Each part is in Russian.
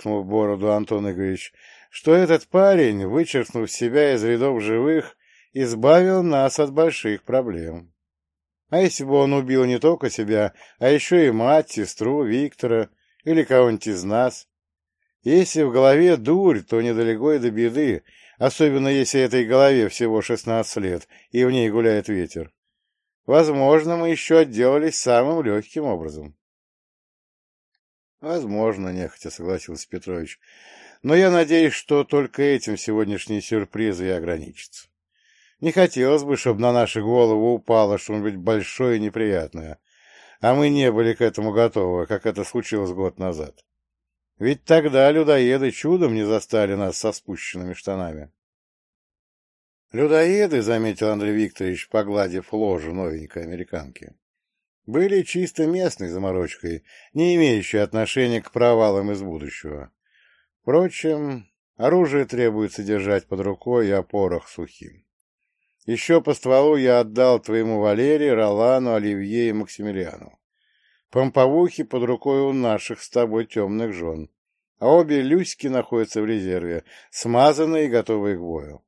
фыркнул в бороду Антон Игоревич, — что этот парень, вычеркнув себя из рядов живых, избавил нас от больших проблем. А если бы он убил не только себя, а еще и мать, сестру, Виктора или кого-нибудь из нас? Если в голове дурь, то недалеко и до беды, особенно если этой голове всего шестнадцать лет, и в ней гуляет ветер. Возможно, мы еще отделались самым легким образом. Возможно, нехотя согласился Петрович. Но я надеюсь, что только этим сегодняшние сюрпризы и ограничатся. Не хотелось бы, чтобы на наши головы упало что-нибудь большое и неприятное, а мы не были к этому готовы, как это случилось год назад. Ведь тогда людоеды чудом не застали нас со спущенными штанами. Людоеды, — заметил Андрей Викторович, погладив ложу новенькой американки, — были чисто местной заморочкой, не имеющей отношения к провалам из будущего. Впрочем, оружие требуется держать под рукой и опорах сухим. Еще по стволу я отдал твоему Валерию, Ролану, Оливье и Максимилиану. Помповухи под рукой у наших с тобой темных жен, а обе Люськи находятся в резерве, смазанные и готовые к бою.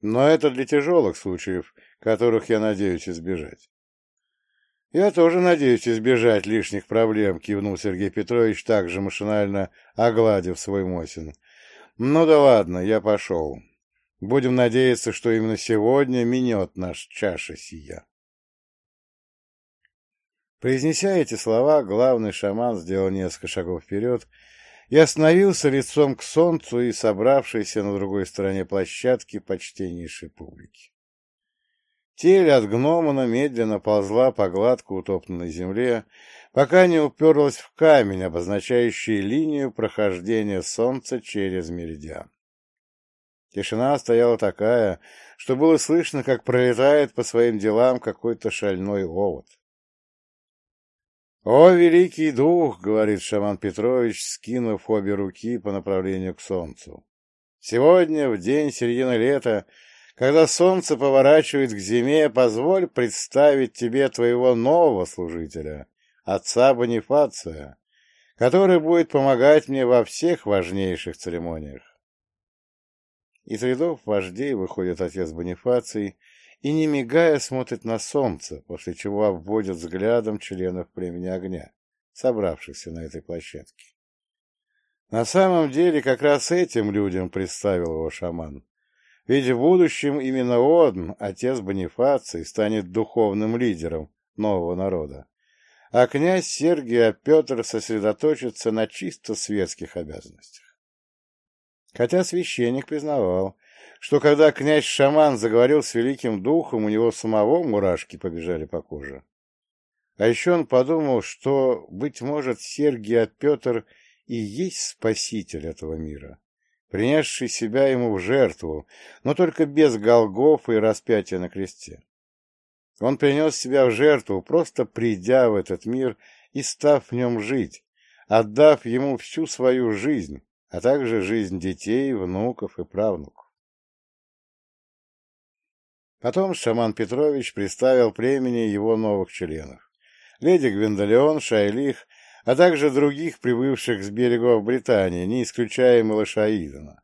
Но это для тяжелых случаев, которых я надеюсь избежать. «Я тоже надеюсь избежать лишних проблем», — кивнул Сергей Петрович, также машинально огладив свой Мосин. «Ну да ладно, я пошел. Будем надеяться, что именно сегодня минет наш чаша сия. Произнеся эти слова, главный шаман сделал несколько шагов вперед и остановился лицом к солнцу и собравшейся на другой стороне площадки почтеннейшей публики. Тель от гномана медленно ползла по гладко утопленной земле, пока не уперлась в камень, обозначающий линию прохождения солнца через меридиан. Тишина стояла такая, что было слышно, как пролетает по своим делам какой-то шальной овод. «О, великий дух!» — говорит шаман Петрович, скинув обе руки по направлению к солнцу. «Сегодня, в день середины лета, когда солнце поворачивает к зиме, позволь представить тебе твоего нового служителя, отца Бонифация, который будет помогать мне во всех важнейших церемониях. Из рядов вождей выходит отец Бонифаций и, не мигая, смотрит на солнце, после чего обводит взглядом членов племени огня, собравшихся на этой площадке. На самом деле, как раз этим людям представил его шаман. Ведь в будущем именно он, отец Бонифаций, станет духовным лидером нового народа, а князь Сергий а Петр сосредоточится на чисто светских обязанностях. Хотя священник признавал, что когда князь-шаман заговорил с великим духом, у него самого мурашки побежали по коже. А еще он подумал, что, быть может, Сергий от Петр и есть спаситель этого мира, принесший себя ему в жертву, но только без голгов и распятия на кресте. Он принес себя в жертву, просто придя в этот мир и став в нем жить, отдав ему всю свою жизнь, а также жизнь детей, внуков и правнуков. Потом шаман Петрович представил племени его новых членов. Леди Гвиндолеон, Шайлих, а также других прибывших с берегов Британии, не исключая малыша Идана.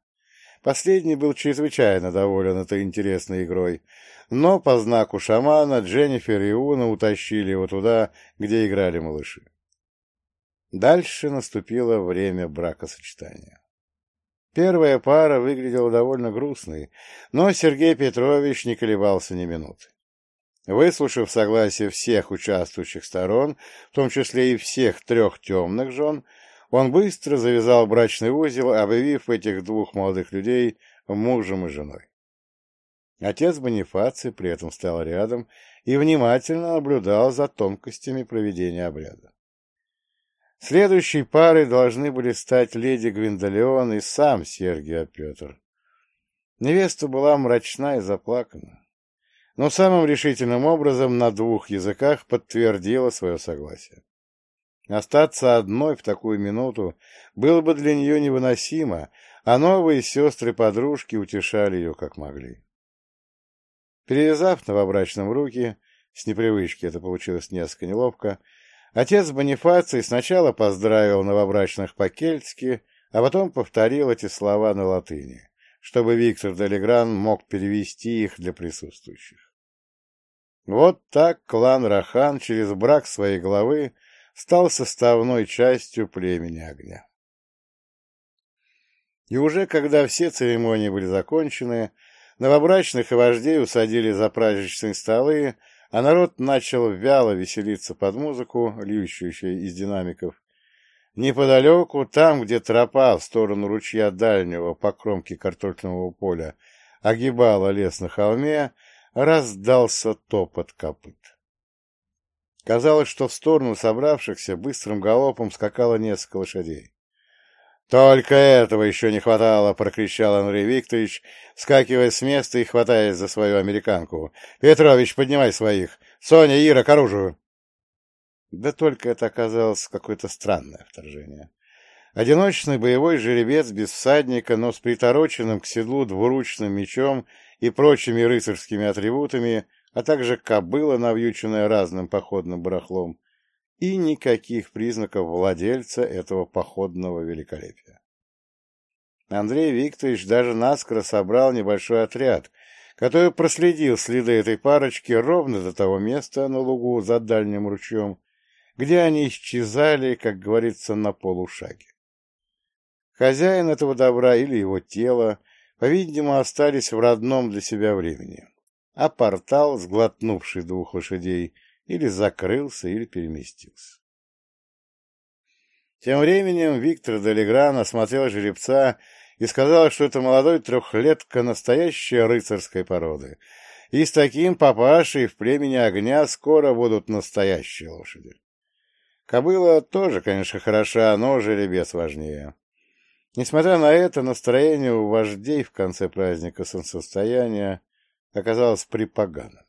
Последний был чрезвычайно доволен этой интересной игрой, но по знаку шамана Дженнифер и Уна утащили его туда, где играли малыши. Дальше наступило время бракосочетания. Первая пара выглядела довольно грустной, но Сергей Петрович не колебался ни минуты. Выслушав согласие всех участвующих сторон, в том числе и всех трех темных жен, он быстро завязал брачный узел, объявив этих двух молодых людей мужем и женой. Отец Бонифаций при этом стоял рядом и внимательно наблюдал за тонкостями проведения обряда. Следующей парой должны были стать леди Гвиндолеон и сам Сергий Петр. Невеста была мрачна и заплакана, но самым решительным образом на двух языках подтвердила свое согласие. Остаться одной в такую минуту было бы для нее невыносимо, а новые сестры-подружки утешали ее как могли. Перевязав новобрачным руки, с непривычки это получилось несколько неловко, Отец Бонифаций сначала поздравил новобрачных по-кельтски, а потом повторил эти слова на латыни, чтобы Виктор Делегран мог перевести их для присутствующих. Вот так клан Рахан через брак своей главы стал составной частью племени огня. И уже когда все церемонии были закончены, новобрачных и вождей усадили за праздничные столы, а народ начал вяло веселиться под музыку, льющуюся из динамиков. Неподалеку, там, где тропа в сторону ручья дальнего по кромке картофельного поля огибала лес на холме, раздался топот копыт. Казалось, что в сторону собравшихся быстрым галопом скакало несколько лошадей. «Только этого еще не хватало!» — прокричал Андрей Викторович, скакивая с места и хватаясь за свою американку. «Петрович, поднимай своих! Соня, Ира, к оружию!» Да только это оказалось какое-то странное вторжение. Одиночный боевой жеребец без всадника, но с притороченным к седлу двуручным мечом и прочими рыцарскими атрибутами, а также кобыла, навьюченная разным походным барахлом, и никаких признаков владельца этого походного великолепия. Андрей Викторович даже наскоро собрал небольшой отряд, который проследил следы этой парочки ровно до того места на лугу за дальним ручьем, где они исчезали, как говорится, на полушаге. Хозяин этого добра или его тело, по-видимому, остались в родном для себя времени, а портал, сглотнувший двух лошадей, или закрылся, или переместился. Тем временем Виктор Делегран осмотрел жеребца и сказал, что это молодой трехлетка настоящая рыцарской породы, и с таким папашей в племени огня скоро будут настоящие лошади. Кобыла тоже, конечно, хороша, но жеребец важнее. Несмотря на это, настроение у вождей в конце праздника солнцестояния оказалось припоганым.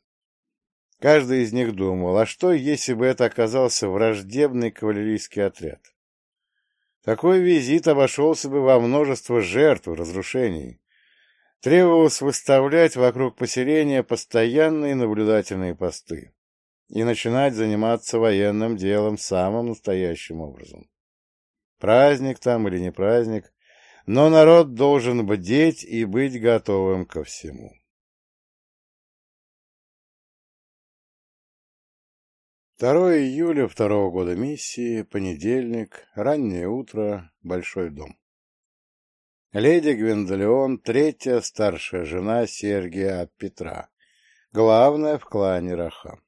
Каждый из них думал, а что, если бы это оказался враждебный кавалерийский отряд? Такой визит обошелся бы во множество жертв разрушений. Требовалось выставлять вокруг поселения постоянные наблюдательные посты и начинать заниматься военным делом самым настоящим образом. Праздник там или не праздник, но народ должен бдеть и быть готовым ко всему. 2 июля второго года миссии, понедельник, раннее утро, Большой дом. Леди Гвендолеон, третья старшая жена Сергия от Петра, главная в клане Раха.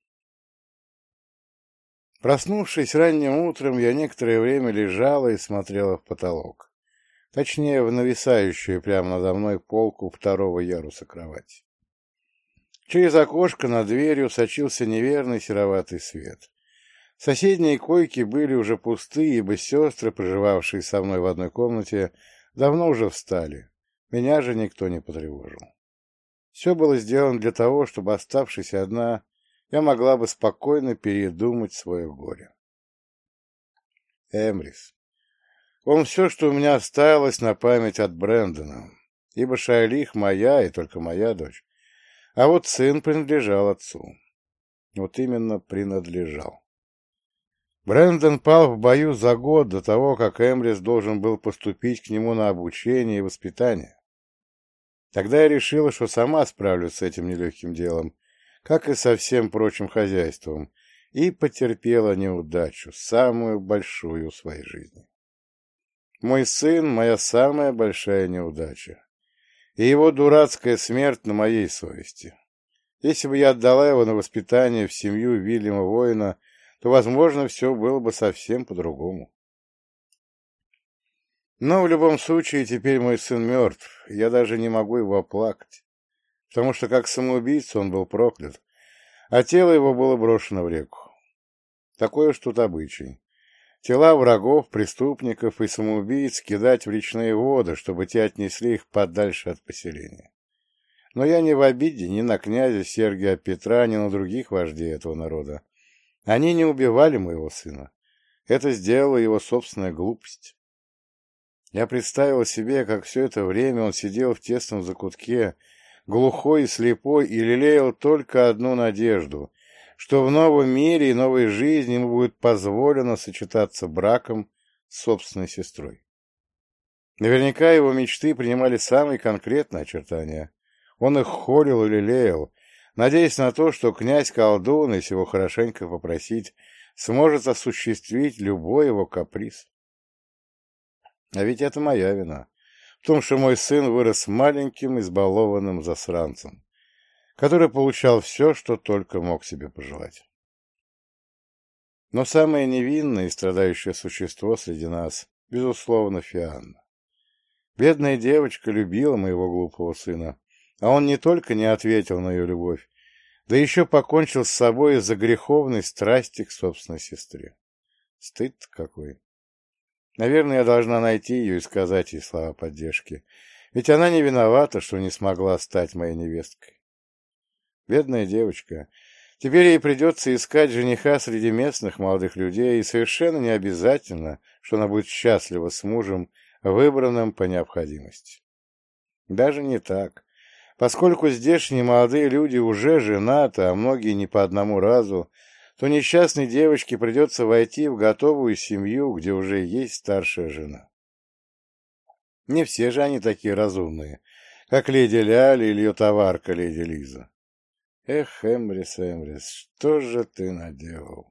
Проснувшись ранним утром, я некоторое время лежала и смотрела в потолок, точнее, в нависающую прямо надо мной полку второго яруса кровати. Через окошко над дверью сочился неверный сероватый свет. Соседние койки были уже пусты, ибо сестры, проживавшие со мной в одной комнате, давно уже встали. Меня же никто не потревожил. Все было сделано для того, чтобы, оставшись одна, я могла бы спокойно передумать свое горе. Эмрис. Он все, что у меня осталось на память от Брэндона, ибо Шайлих моя и только моя дочь. А вот сын принадлежал отцу. Вот именно принадлежал. Брэндон пал в бою за год до того, как Эмрис должен был поступить к нему на обучение и воспитание. Тогда я решила, что сама справлюсь с этим нелегким делом, как и со всем прочим хозяйством, и потерпела неудачу, самую большую в своей жизни. Мой сын — моя самая большая неудача и его дурацкая смерть на моей совести. Если бы я отдала его на воспитание в семью Вильяма Воина, то, возможно, все было бы совсем по-другому. Но в любом случае теперь мой сын мертв, я даже не могу его оплакать, потому что как самоубийца он был проклят, а тело его было брошено в реку. Такой уж тут обычай. Тела врагов, преступников и самоубийц кидать в речные воды, чтобы те отнесли их подальше от поселения. Но я не в обиде ни на князя Сергия Петра, ни на других вождей этого народа. Они не убивали моего сына. Это сделала его собственная глупость. Я представил себе, как все это время он сидел в тесном закутке, глухой и слепой, и лелеял только одну надежду что в новом мире и новой жизни ему будет позволено сочетаться браком с собственной сестрой. Наверняка его мечты принимали самые конкретные очертания. Он их холил или лелеял, надеясь на то, что князь-колдун, если его хорошенько попросить, сможет осуществить любой его каприз. А ведь это моя вина. В том, что мой сын вырос маленьким, избалованным засранцем, который получал все, что только мог себе пожелать. Но самое невинное и страдающее существо среди нас, безусловно, Фианна. Бедная девочка любила моего глупого сына, а он не только не ответил на ее любовь, да еще покончил с собой из-за греховной страсти к собственной сестре. Стыд какой. Наверное, я должна найти ее и сказать ей слова поддержки, ведь она не виновата, что не смогла стать моей невесткой. Бедная девочка. Теперь ей придется искать жениха среди местных молодых людей, и совершенно не обязательно, что она будет счастлива с мужем, выбранным по необходимости. Даже не так. Поскольку здешние молодые люди уже женаты, а многие не по одному разу, то несчастной девочке придется войти в готовую семью, где уже есть старшая жена. Не все же они такие разумные, как леди Ляли или ее товарка леди Лиза. Эх, Эмрис, Эмрис, что же ты наделал?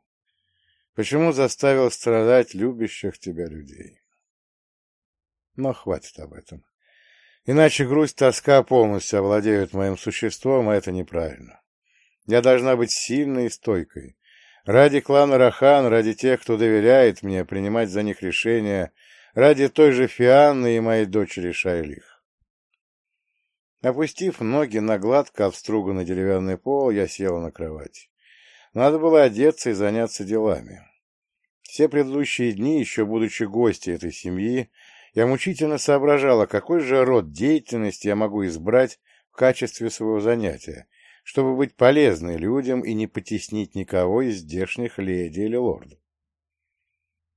Почему заставил страдать любящих тебя людей? Но хватит об этом. Иначе грусть, тоска полностью овладеют моим существом, а это неправильно. Я должна быть сильной и стойкой. Ради клана Рахан, ради тех, кто доверяет мне, принимать за них решения, ради той же Фианны и моей дочери Шайлих. Опустив ноги на гладко обструганный деревянный пол, я села на кровать. Надо было одеться и заняться делами. Все предыдущие дни, еще будучи гостьей этой семьи, я мучительно соображала, какой же род деятельности я могу избрать в качестве своего занятия, чтобы быть полезной людям и не потеснить никого из здешних леди или лордов.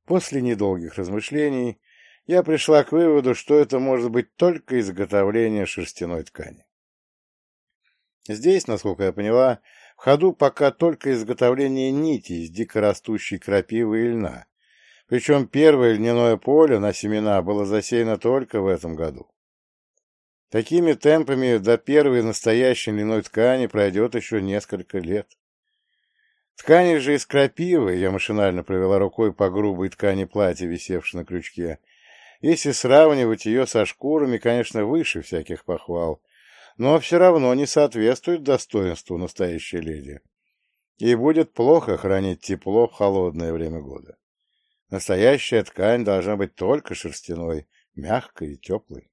После недолгих размышлений я пришла к выводу, что это может быть только изготовление шерстяной ткани. Здесь, насколько я поняла, в ходу пока только изготовление нити из дикорастущей крапивы и льна, причем первое льняное поле на семена было засеяно только в этом году. Такими темпами до первой настоящей льняной ткани пройдет еще несколько лет. Ткани же из крапивы, я машинально провела рукой по грубой ткани платья, висевшей на крючке, если сравнивать ее со шкурами, конечно, выше всяких похвал, но все равно не соответствует достоинству настоящей леди. И будет плохо хранить тепло в холодное время года. Настоящая ткань должна быть только шерстяной, мягкой и теплой.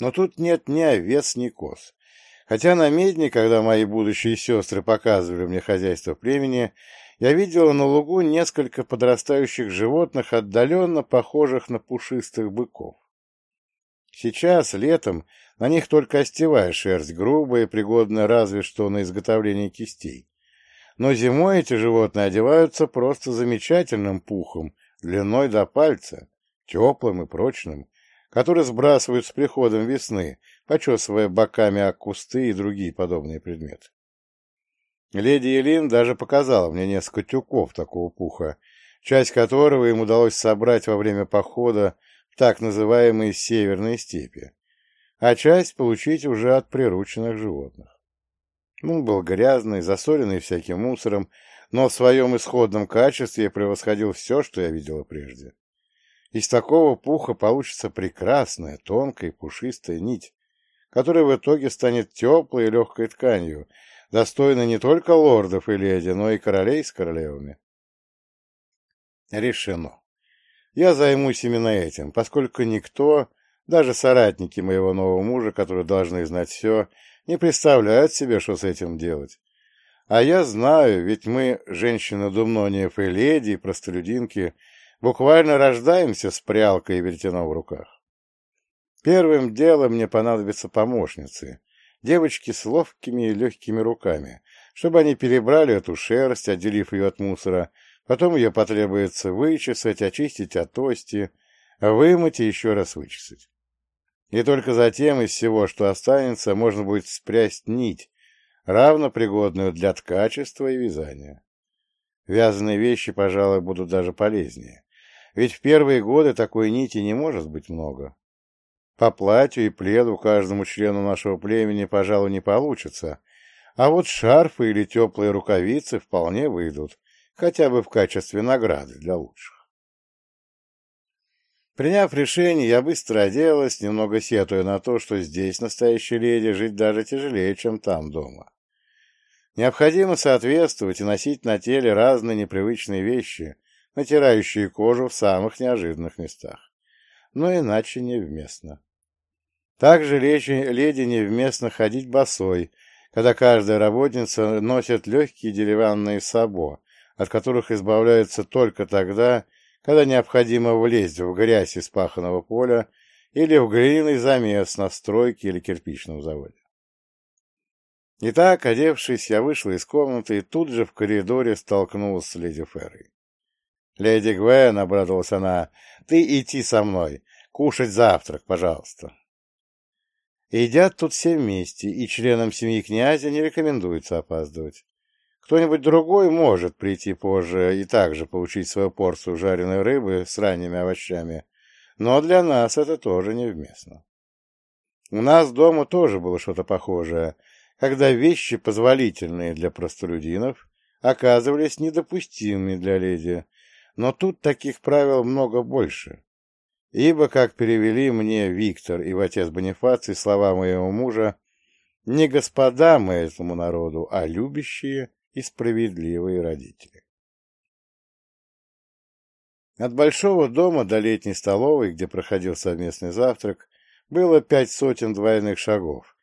Но тут нет ни овец, ни коз. Хотя на медне, когда мои будущие сестры показывали мне хозяйство племени, я видела на лугу несколько подрастающих животных, отдаленно похожих на пушистых быков. Сейчас, летом, на них только остевая шерсть, грубая, пригодная разве что на изготовление кистей. Но зимой эти животные одеваются просто замечательным пухом, длиной до пальца, теплым и прочным, который сбрасывают с приходом весны, почесывая боками о кусты и другие подобные предметы. Леди Елин даже показала мне несколько тюков такого пуха, часть которого им удалось собрать во время похода в так называемые северные степи, а часть получить уже от прирученных животных. Он был грязный, засоленный всяким мусором, но в своем исходном качестве превосходил все, что я видела прежде. Из такого пуха получится прекрасная, тонкая пушистая нить, которая в итоге станет теплой и легкой тканью, достойной не только лордов и леди, но и королей с королевами. Решено. Я займусь именно этим, поскольку никто, даже соратники моего нового мужа, которые должны знать все, не представляют себе, что с этим делать. А я знаю, ведь мы, женщины Думнониев и леди, и простолюдинки, буквально рождаемся с прялкой и веретено в руках. Первым делом мне понадобятся помощницы, девочки с ловкими и легкими руками, чтобы они перебрали эту шерсть, отделив ее от мусора, потом ее потребуется вычесать, очистить от ости, вымыть и еще раз вычесать. И только затем из всего, что останется, можно будет спрясть нить, равно пригодную для ткачества и вязания. Вязаные вещи, пожалуй, будут даже полезнее. ведь в первые годы такой нити не может быть много. По платью и пледу каждому члену нашего племени, пожалуй, не получится, а вот шарфы или теплые рукавицы вполне выйдут, хотя бы в качестве награды для лучших. Приняв решение, я быстро оделась, немного сетуя на то, что здесь, настоящей леди, жить даже тяжелее, чем там дома. Необходимо соответствовать и носить на теле разные непривычные вещи, натирающие кожу в самых неожиданных местах. Но иначе невместно. Также леди невместно ходить босой, когда каждая работница носит легкие деревянные сабо, от которых избавляются только тогда, когда необходимо влезть в грязь из паханого поля или в глиняный замес на стройке или кирпичном заводе. Итак, одевшись, я вышла из комнаты и тут же в коридоре столкнулась с леди Феррой. «Леди Гвен», — обрадовалась она, — «ты идти со мной, кушать завтрак, пожалуйста». Едят тут все вместе, и членам семьи князя не рекомендуется опаздывать. Кто-нибудь другой может прийти позже и также получить свою порцию жареной рыбы с ранними овощами, но для нас это тоже невместно. У нас дома тоже было что-то похожее, когда вещи, позволительные для простолюдинов, оказывались недопустимыми для леди, но тут таких правил много больше. Ибо, как перевели мне Виктор и в отец Бонифаций слова моего мужа, не господа мы этому народу, а любящие и справедливые родители. От большого дома до летней столовой, где проходил совместный завтрак, было пять сотен двойных шагов,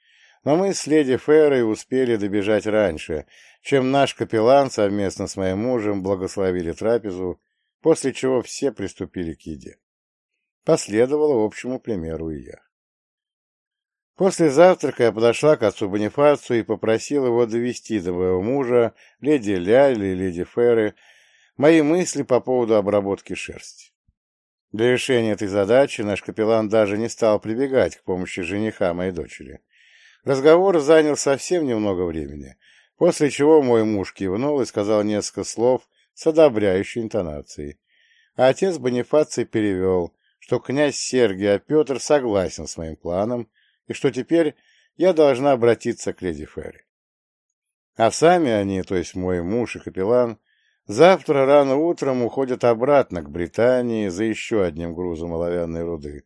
но мы с леди Феррой успели добежать раньше, чем наш капеллан совместно с моим мужем благословили трапезу, после чего все приступили к еде. Последовало общему примеру и я. После завтрака я подошла к отцу Бонифацию и попросила его довести до моего мужа, леди Ляли и леди Ферры, мои мысли по поводу обработки шерсти. Для решения этой задачи наш капеллан даже не стал прибегать к помощи жениха моей дочери. Разговор занял совсем немного времени, после чего мой муж кивнул и сказал несколько слов с одобряющей интонацией. А отец Бонифаций перевел, что князь Сергий, а Петр согласен с моим планом, и что теперь я должна обратиться к леди Ферри. А сами они, то есть мой муж и капеллан, завтра рано утром уходят обратно к Британии за еще одним грузом оловянной руды,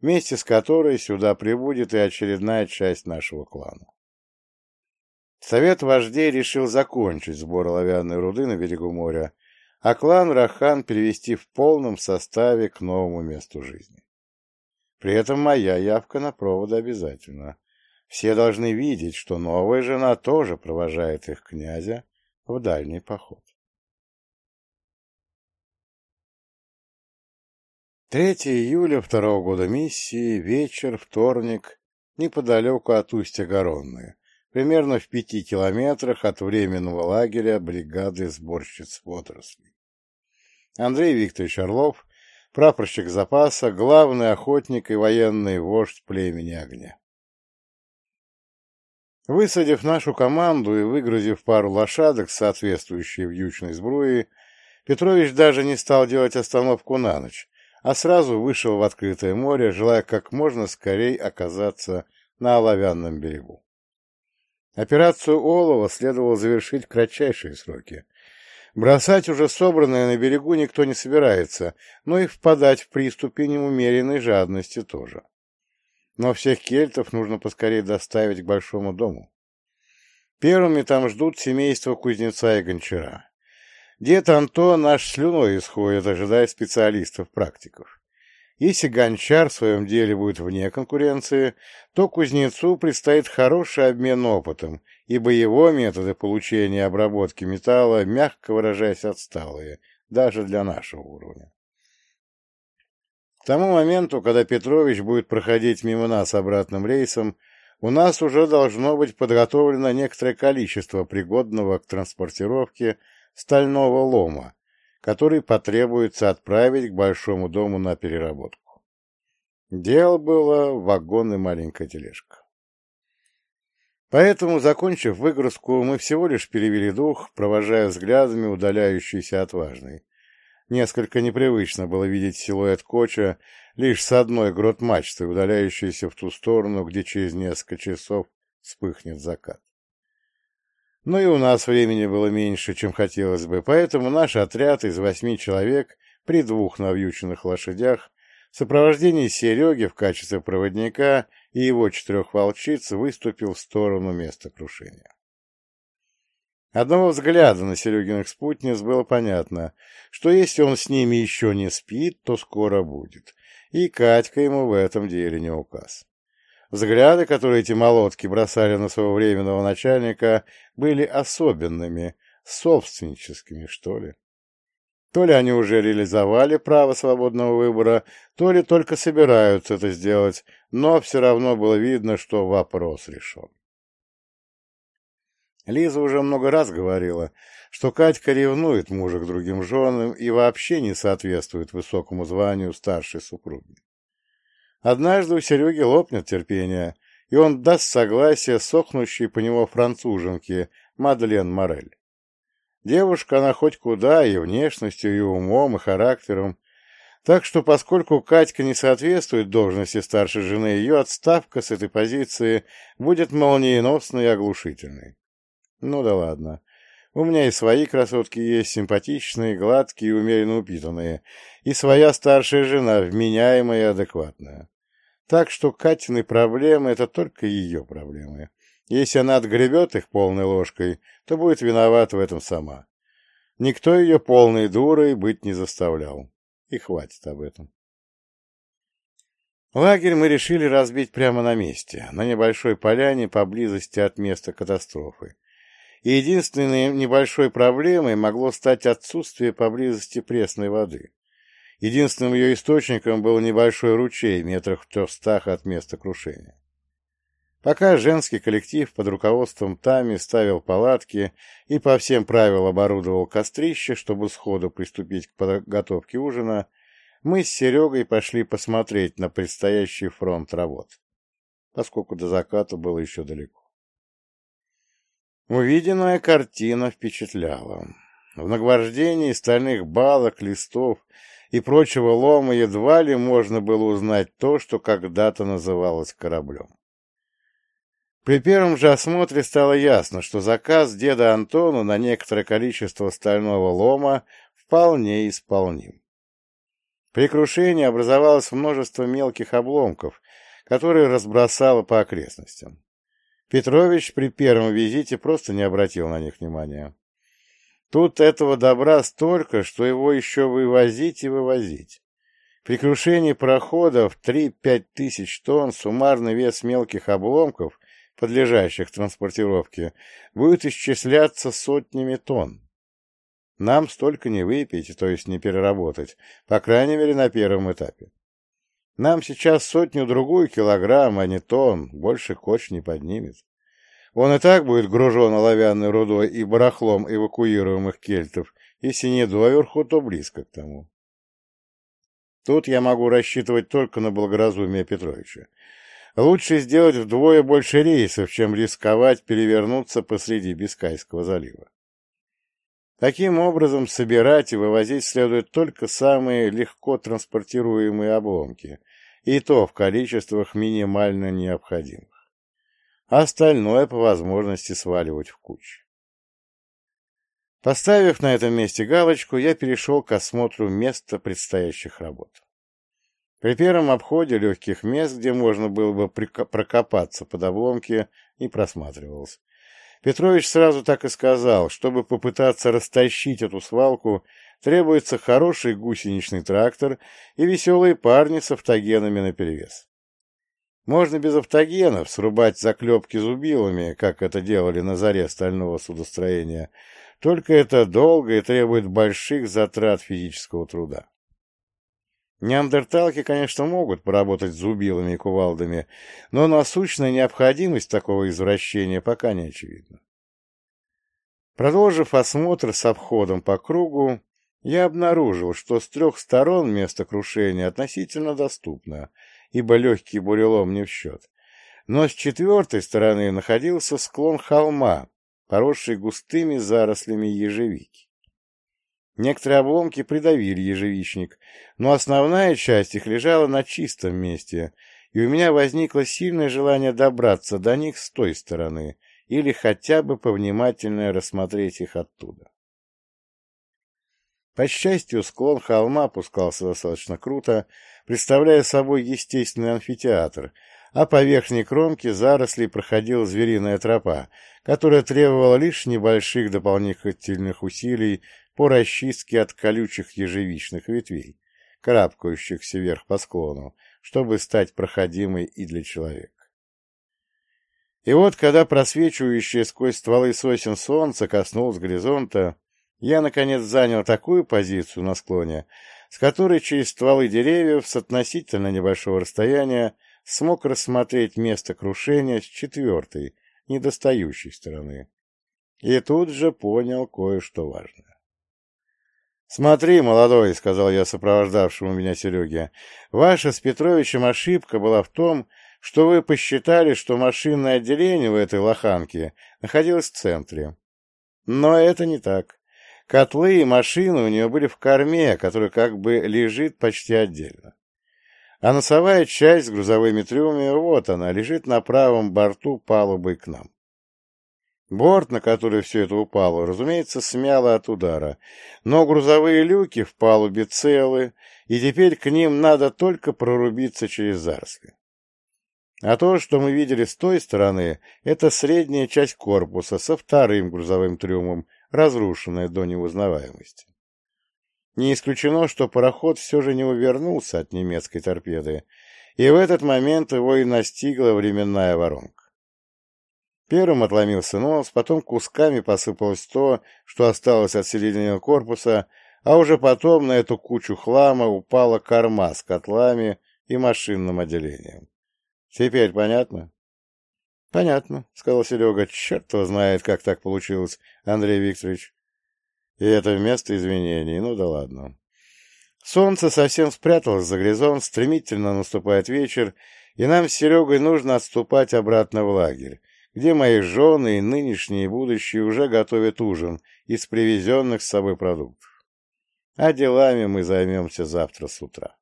вместе с которой сюда прибудет и очередная часть нашего клана. Совет вождей решил закончить сбор оловянной руды на берегу моря, а клан Рахан перевести в полном составе к новому месту жизни. При этом моя явка на проводы обязательна. Все должны видеть, что новая жена тоже провожает их князя в дальний поход. 3 июля второго года миссии, вечер, вторник, неподалеку от устья Горонны, примерно в пяти километрах от временного лагеря бригады сборщиц водорослей. Андрей Викторович Орлов прапорщик запаса, главный охотник и военный вождь племени огня. Высадив нашу команду и выгрузив пару лошадок, соответствующие вьючной сбруи, Петрович даже не стал делать остановку на ночь, а сразу вышел в открытое море, желая как можно скорее оказаться на оловянном берегу. Операцию Олова следовало завершить в кратчайшие сроки, Бросать уже собранное на берегу никто не собирается, но и впадать в приступы неумеренной жадности тоже. Но всех кельтов нужно поскорее доставить к большому дому. Первыми там ждут семейство кузнеца и гончара. Дед Антон наш слюной исходит, ожидая специалистов-практиков. Если гончар в своем деле будет вне конкуренции, то кузнецу предстоит хороший обмен опытом, ибо его методы получения и обработки металла, мягко выражаясь, отсталые, даже для нашего уровня. К тому моменту, когда Петрович будет проходить мимо нас обратным рейсом, у нас уже должно быть подготовлено некоторое количество пригодного к транспортировке стального лома, который потребуется отправить к большому дому на переработку. Дело было вагон и маленькая тележка. Поэтому, закончив выгрузку, мы всего лишь перевели дух, провожая взглядами удаляющийся отважный. Несколько непривычно было видеть силуэт Коча лишь с одной грот-мачтой, удаляющейся в ту сторону, где через несколько часов вспыхнет закат. Но и у нас времени было меньше, чем хотелось бы, поэтому наш отряд из восьми человек при двух навьюченных лошадях в сопровождении Сереги в качестве проводника и его четырех волчиц выступил в сторону места крушения. Одного взгляда на Серегиных спутниц было понятно, что если он с ними еще не спит, то скоро будет, и Катька ему в этом деле не указ. Взгляды, которые эти молотки бросали на своего временного начальника, были особенными, собственническими, что ли. То ли они уже реализовали право свободного выбора, то ли только собираются это сделать, но все равно было видно, что вопрос решен. Лиза уже много раз говорила, что Катька ревнует мужа к другим женам и вообще не соответствует высокому званию старшей супруги. Однажды у Сереги лопнет терпение, и он даст согласие сохнущей по него француженке Мадлен Морель. Девушка она хоть куда, и внешностью, и умом, и характером, так что, поскольку Катька не соответствует должности старшей жены, ее отставка с этой позиции будет молниеносной и оглушительной. Ну да ладно. У меня и свои красотки есть, симпатичные, гладкие и умеренно упитанные, и своя старшая жена, вменяемая и адекватная. Так что Катины проблемы — это только ее проблемы. Если она отгребет их полной ложкой, то будет виновата в этом сама. Никто ее полной дурой быть не заставлял. И хватит об этом. Лагерь мы решили разбить прямо на месте, на небольшой поляне поблизости от места катастрофы, и единственной небольшой проблемой могло стать отсутствие поблизости пресной воды. Единственным ее источником был небольшой ручей метрах в трехстах от места крушения. Пока женский коллектив под руководством Тами ставил палатки и по всем правилам оборудовал кострище, чтобы сходу приступить к подготовке ужина, мы с Серегой пошли посмотреть на предстоящий фронт работ, поскольку до заката было еще далеко. Увиденная картина впечатляла. В нагвождении стальных балок, листов и прочего лома едва ли можно было узнать то, что когда-то называлось кораблем. При первом же осмотре стало ясно, что заказ деда Антона на некоторое количество стального лома вполне исполним. При крушении образовалось множество мелких обломков, которые разбросало по окрестностям. Петрович при первом визите просто не обратил на них внимания. Тут этого добра столько, что его еще вывозить и вывозить. При крушении прохода в 3-5 тысяч тонн суммарный вес мелких обломков, подлежащих транспортировке, будет исчисляться сотнями тонн. Нам столько не выпить, то есть не переработать, по крайней мере на первом этапе. Нам сейчас сотню-другую килограмм, а не тонн, больше коч не поднимет. Он и так будет гружен оловянной рудой и барахлом эвакуируемых кельтов, если не доверху, то близко к тому. Тут я могу рассчитывать только на благоразумие Петровича. Лучше сделать вдвое больше рейсов, чем рисковать перевернуться посреди Бискайского залива. Таким образом, собирать и вывозить следует только самые легко транспортируемые обломки, и то в количествах минимально необходимых. Остальное по возможности сваливать в кучу. Поставив на этом месте галочку, я перешел к осмотру места предстоящих работ. При первом обходе легких мест, где можно было бы прокопаться под обломки, не просматривалось. Петрович сразу так и сказал, чтобы попытаться растащить эту свалку, требуется хороший гусеничный трактор и веселые парни с автогенами наперевес. Можно без автогенов срубать заклепки зубилами, как это делали на заре стального судостроения, только это долго и требует больших затрат физического труда. Неандерталки, конечно, могут поработать зубилами и кувалдами, но насущная необходимость такого извращения пока не очевидна. Продолжив осмотр с обходом по кругу, я обнаружил, что с трех сторон место крушения относительно доступно, ибо легкий бурелом не в счет. Но с четвертой стороны находился склон холма, поросший густыми зарослями ежевики. Некоторые обломки придавили ежевичник, но основная часть их лежала на чистом месте, и у меня возникло сильное желание добраться до них с той стороны или хотя бы повнимательнее рассмотреть их оттуда. По счастью, склон холма опускался достаточно круто, представляя собой естественный амфитеатр, а по верхней кромке зарослей проходила звериная тропа, которая требовала лишь небольших дополнительных усилий по расчистке от колючих ежевичных ветвей, карабкающихся вверх по склону, чтобы стать проходимой и для человека. И вот, когда просвечивающее сквозь стволы сосен солнце коснулось горизонта, я, наконец, занял такую позицию на склоне, с которой через стволы деревьев с относительно небольшого расстояния смог рассмотреть место крушения с четвертой, недостающей стороны. И тут же понял кое-что важное. «Смотри, молодой», — сказал я сопровождавшему меня Сереге, — «ваша с Петровичем ошибка была в том, что вы посчитали, что машинное отделение в этой лоханке находилось в центре. Но это не так. Котлы и машины у нее были в корме, которая как бы лежит почти отдельно. А носовая часть с грузовыми трюмами, вот она, лежит на правом борту палубы к нам. Борт, на который все это упало, разумеется, смяло от удара, но грузовые люки в палубе целы, и теперь к ним надо только прорубиться через заросли. А то, что мы видели с той стороны, это средняя часть корпуса со вторым грузовым трюмом, разрушенная до неузнаваемости. Не исключено, что пароход все же не увернулся от немецкой торпеды, и в этот момент его и настигла временная воронка. Первым отломился нос, потом кусками посыпалось то, что осталось от середины корпуса, а уже потом на эту кучу хлама упала корма с котлами и машинным отделением. Теперь понятно? — Понятно, — сказал Серега. — Черт его знает, как так получилось, Андрей Викторович. И это вместо извинений. Ну да ладно. Солнце совсем спряталось за горизонт, стремительно наступает вечер, и нам с Серегой нужно отступать обратно в лагерь, где мои жены и нынешние и будущие уже готовят ужин из привезенных с собой продуктов. А делами мы займемся завтра с утра.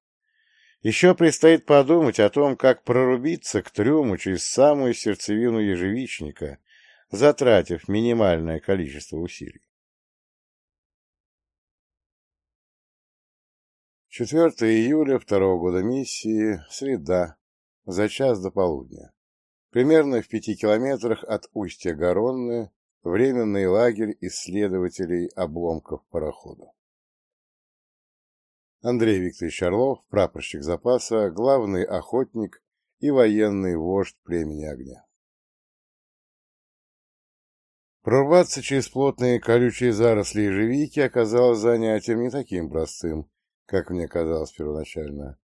Еще предстоит подумать о том, как прорубиться к трюму через самую сердцевину ежевичника, затратив минимальное количество усилий. 4 июля второго года миссии, среда, за час до полудня. Примерно в пяти километрах от устья Garonne временный лагерь исследователей обломков парохода. Андрей Викторович Орлов, прапорщик запаса, главный охотник и военный вождь племени огня. Прорваться через плотные колючие заросли ежевики оказалось занятием не таким простым, как мне казалось первоначально.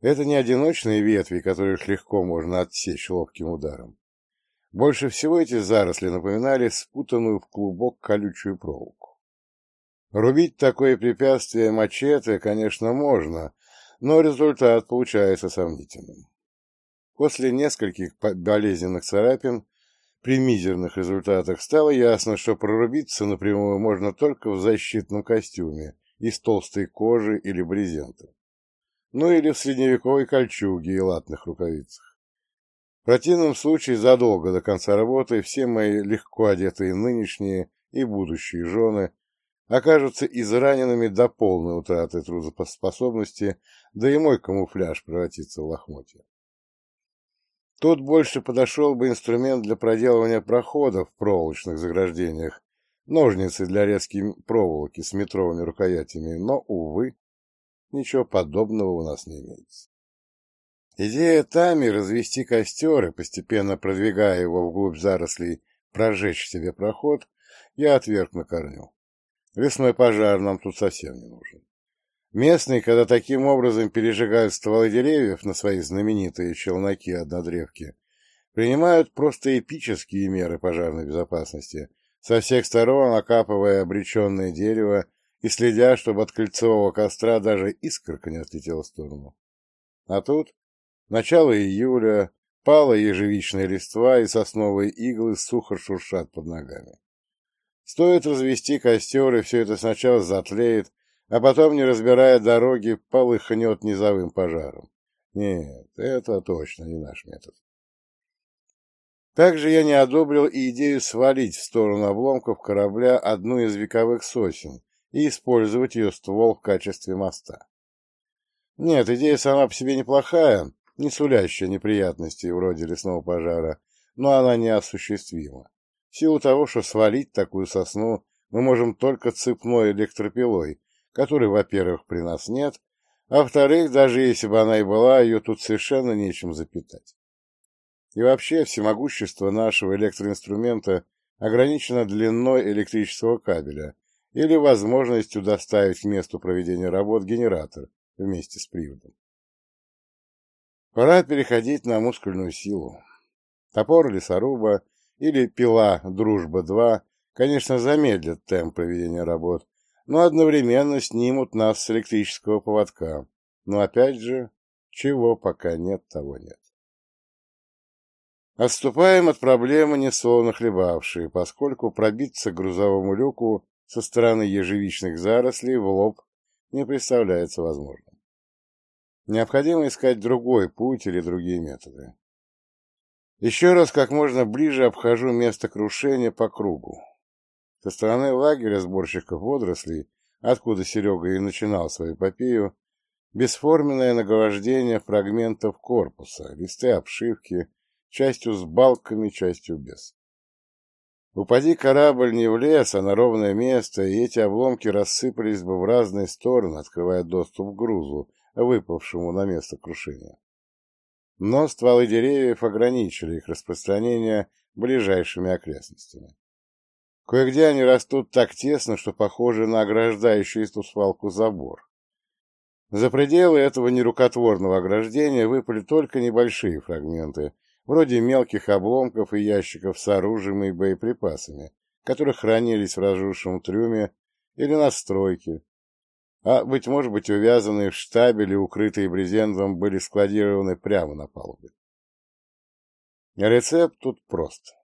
Это не одиночные ветви, которых легко можно отсечь ловким ударом. Больше всего эти заросли напоминали спутанную в клубок колючую проволоку. Рубить такое препятствие мачете, конечно, можно, но результат получается сомнительным. После нескольких болезненных царапин при мизерных результатах стало ясно, что прорубиться напрямую можно только в защитном костюме из толстой кожи или брезента, ну или в средневековой кольчуге и латных рукавицах. В противном случае задолго до конца работы все мои легко одетые нынешние и будущие жены окажутся израненными до полной утраты трудоспособности, да и мой камуфляж превратится в лохмотья. Тут больше подошел бы инструмент для проделывания проходов в проволочных заграждениях, ножницы для резки проволоки с метровыми рукоятями, но, увы, ничего подобного у нас не имеется. Идея Тами развести костер и, постепенно продвигая его вглубь зарослей, прожечь себе проход, я отверг на корню. Лесной пожар нам тут совсем не нужен. Местные, когда таким образом пережигают стволы деревьев на свои знаменитые челноки-однодревки, принимают просто эпические меры пожарной безопасности, со всех сторон окапывая обреченное дерево и следя, чтобы от кольцевого костра даже искорка не отлетела в сторону. А тут, начало июля, пала ежевичная листва и сосновые иглы сухо шуршат под ногами. Стоит развести костер, и все это сначала затлеет, а потом, не разбирая дороги, полыхнет низовым пожаром. Нет, это точно не наш метод. Также я не одобрил и идею свалить в сторону обломков корабля одну из вековых сосен и использовать ее ствол в качестве моста. Нет, идея сама по себе неплохая, не сулящая неприятностей вроде лесного пожара, но она неосуществима. В силу того, что свалить такую сосну мы можем только цепной электропилой, которой, во-первых, при нас нет, а во-вторых, даже если бы она и была, ее тут совершенно нечем запитать. И вообще, всемогущество нашего электроинструмента ограничено длиной электрического кабеля или возможностью доставить к месту проведения работ генератор вместе с приводом. Пора переходить на мускульную силу. Топор лесоруба или пила «Дружба-2» конечно, замедлят темп проведения работ, но одновременно снимут нас с электрического поводка. Но опять же, чего пока нет, того нет. Отступаем от проблемы несловно хлебавшие, поскольку пробиться к грузовому люку со стороны ежевичных зарослей в лоб не представляется возможным. Необходимо искать другой путь или другие методы. Еще раз как можно ближе обхожу место крушения по кругу. Со стороны лагеря сборщиков водорослей, откуда Серега и начинал свою эпопею, бесформенное нагромождение фрагментов корпуса, листы обшивки, частью с балками, частью без. Упади корабль не в лес, а на ровное место, и эти обломки рассыпались бы в разные стороны, открывая доступ к грузу, выпавшему на место крушения. Но стволы деревьев ограничили их распространение ближайшими окрестностями. Кое-где они растут так тесно, что похожи на ограждающий эту свалку забор. За пределы этого нерукотворного ограждения выпали только небольшие фрагменты, вроде мелких обломков и ящиков с оружием и боеприпасами, которые хранились в разрушенном трюме или на стройке, а, быть может быть, увязанные в штабеле, укрытые брезентом, были складированы прямо на палубе. Рецепт тут прост.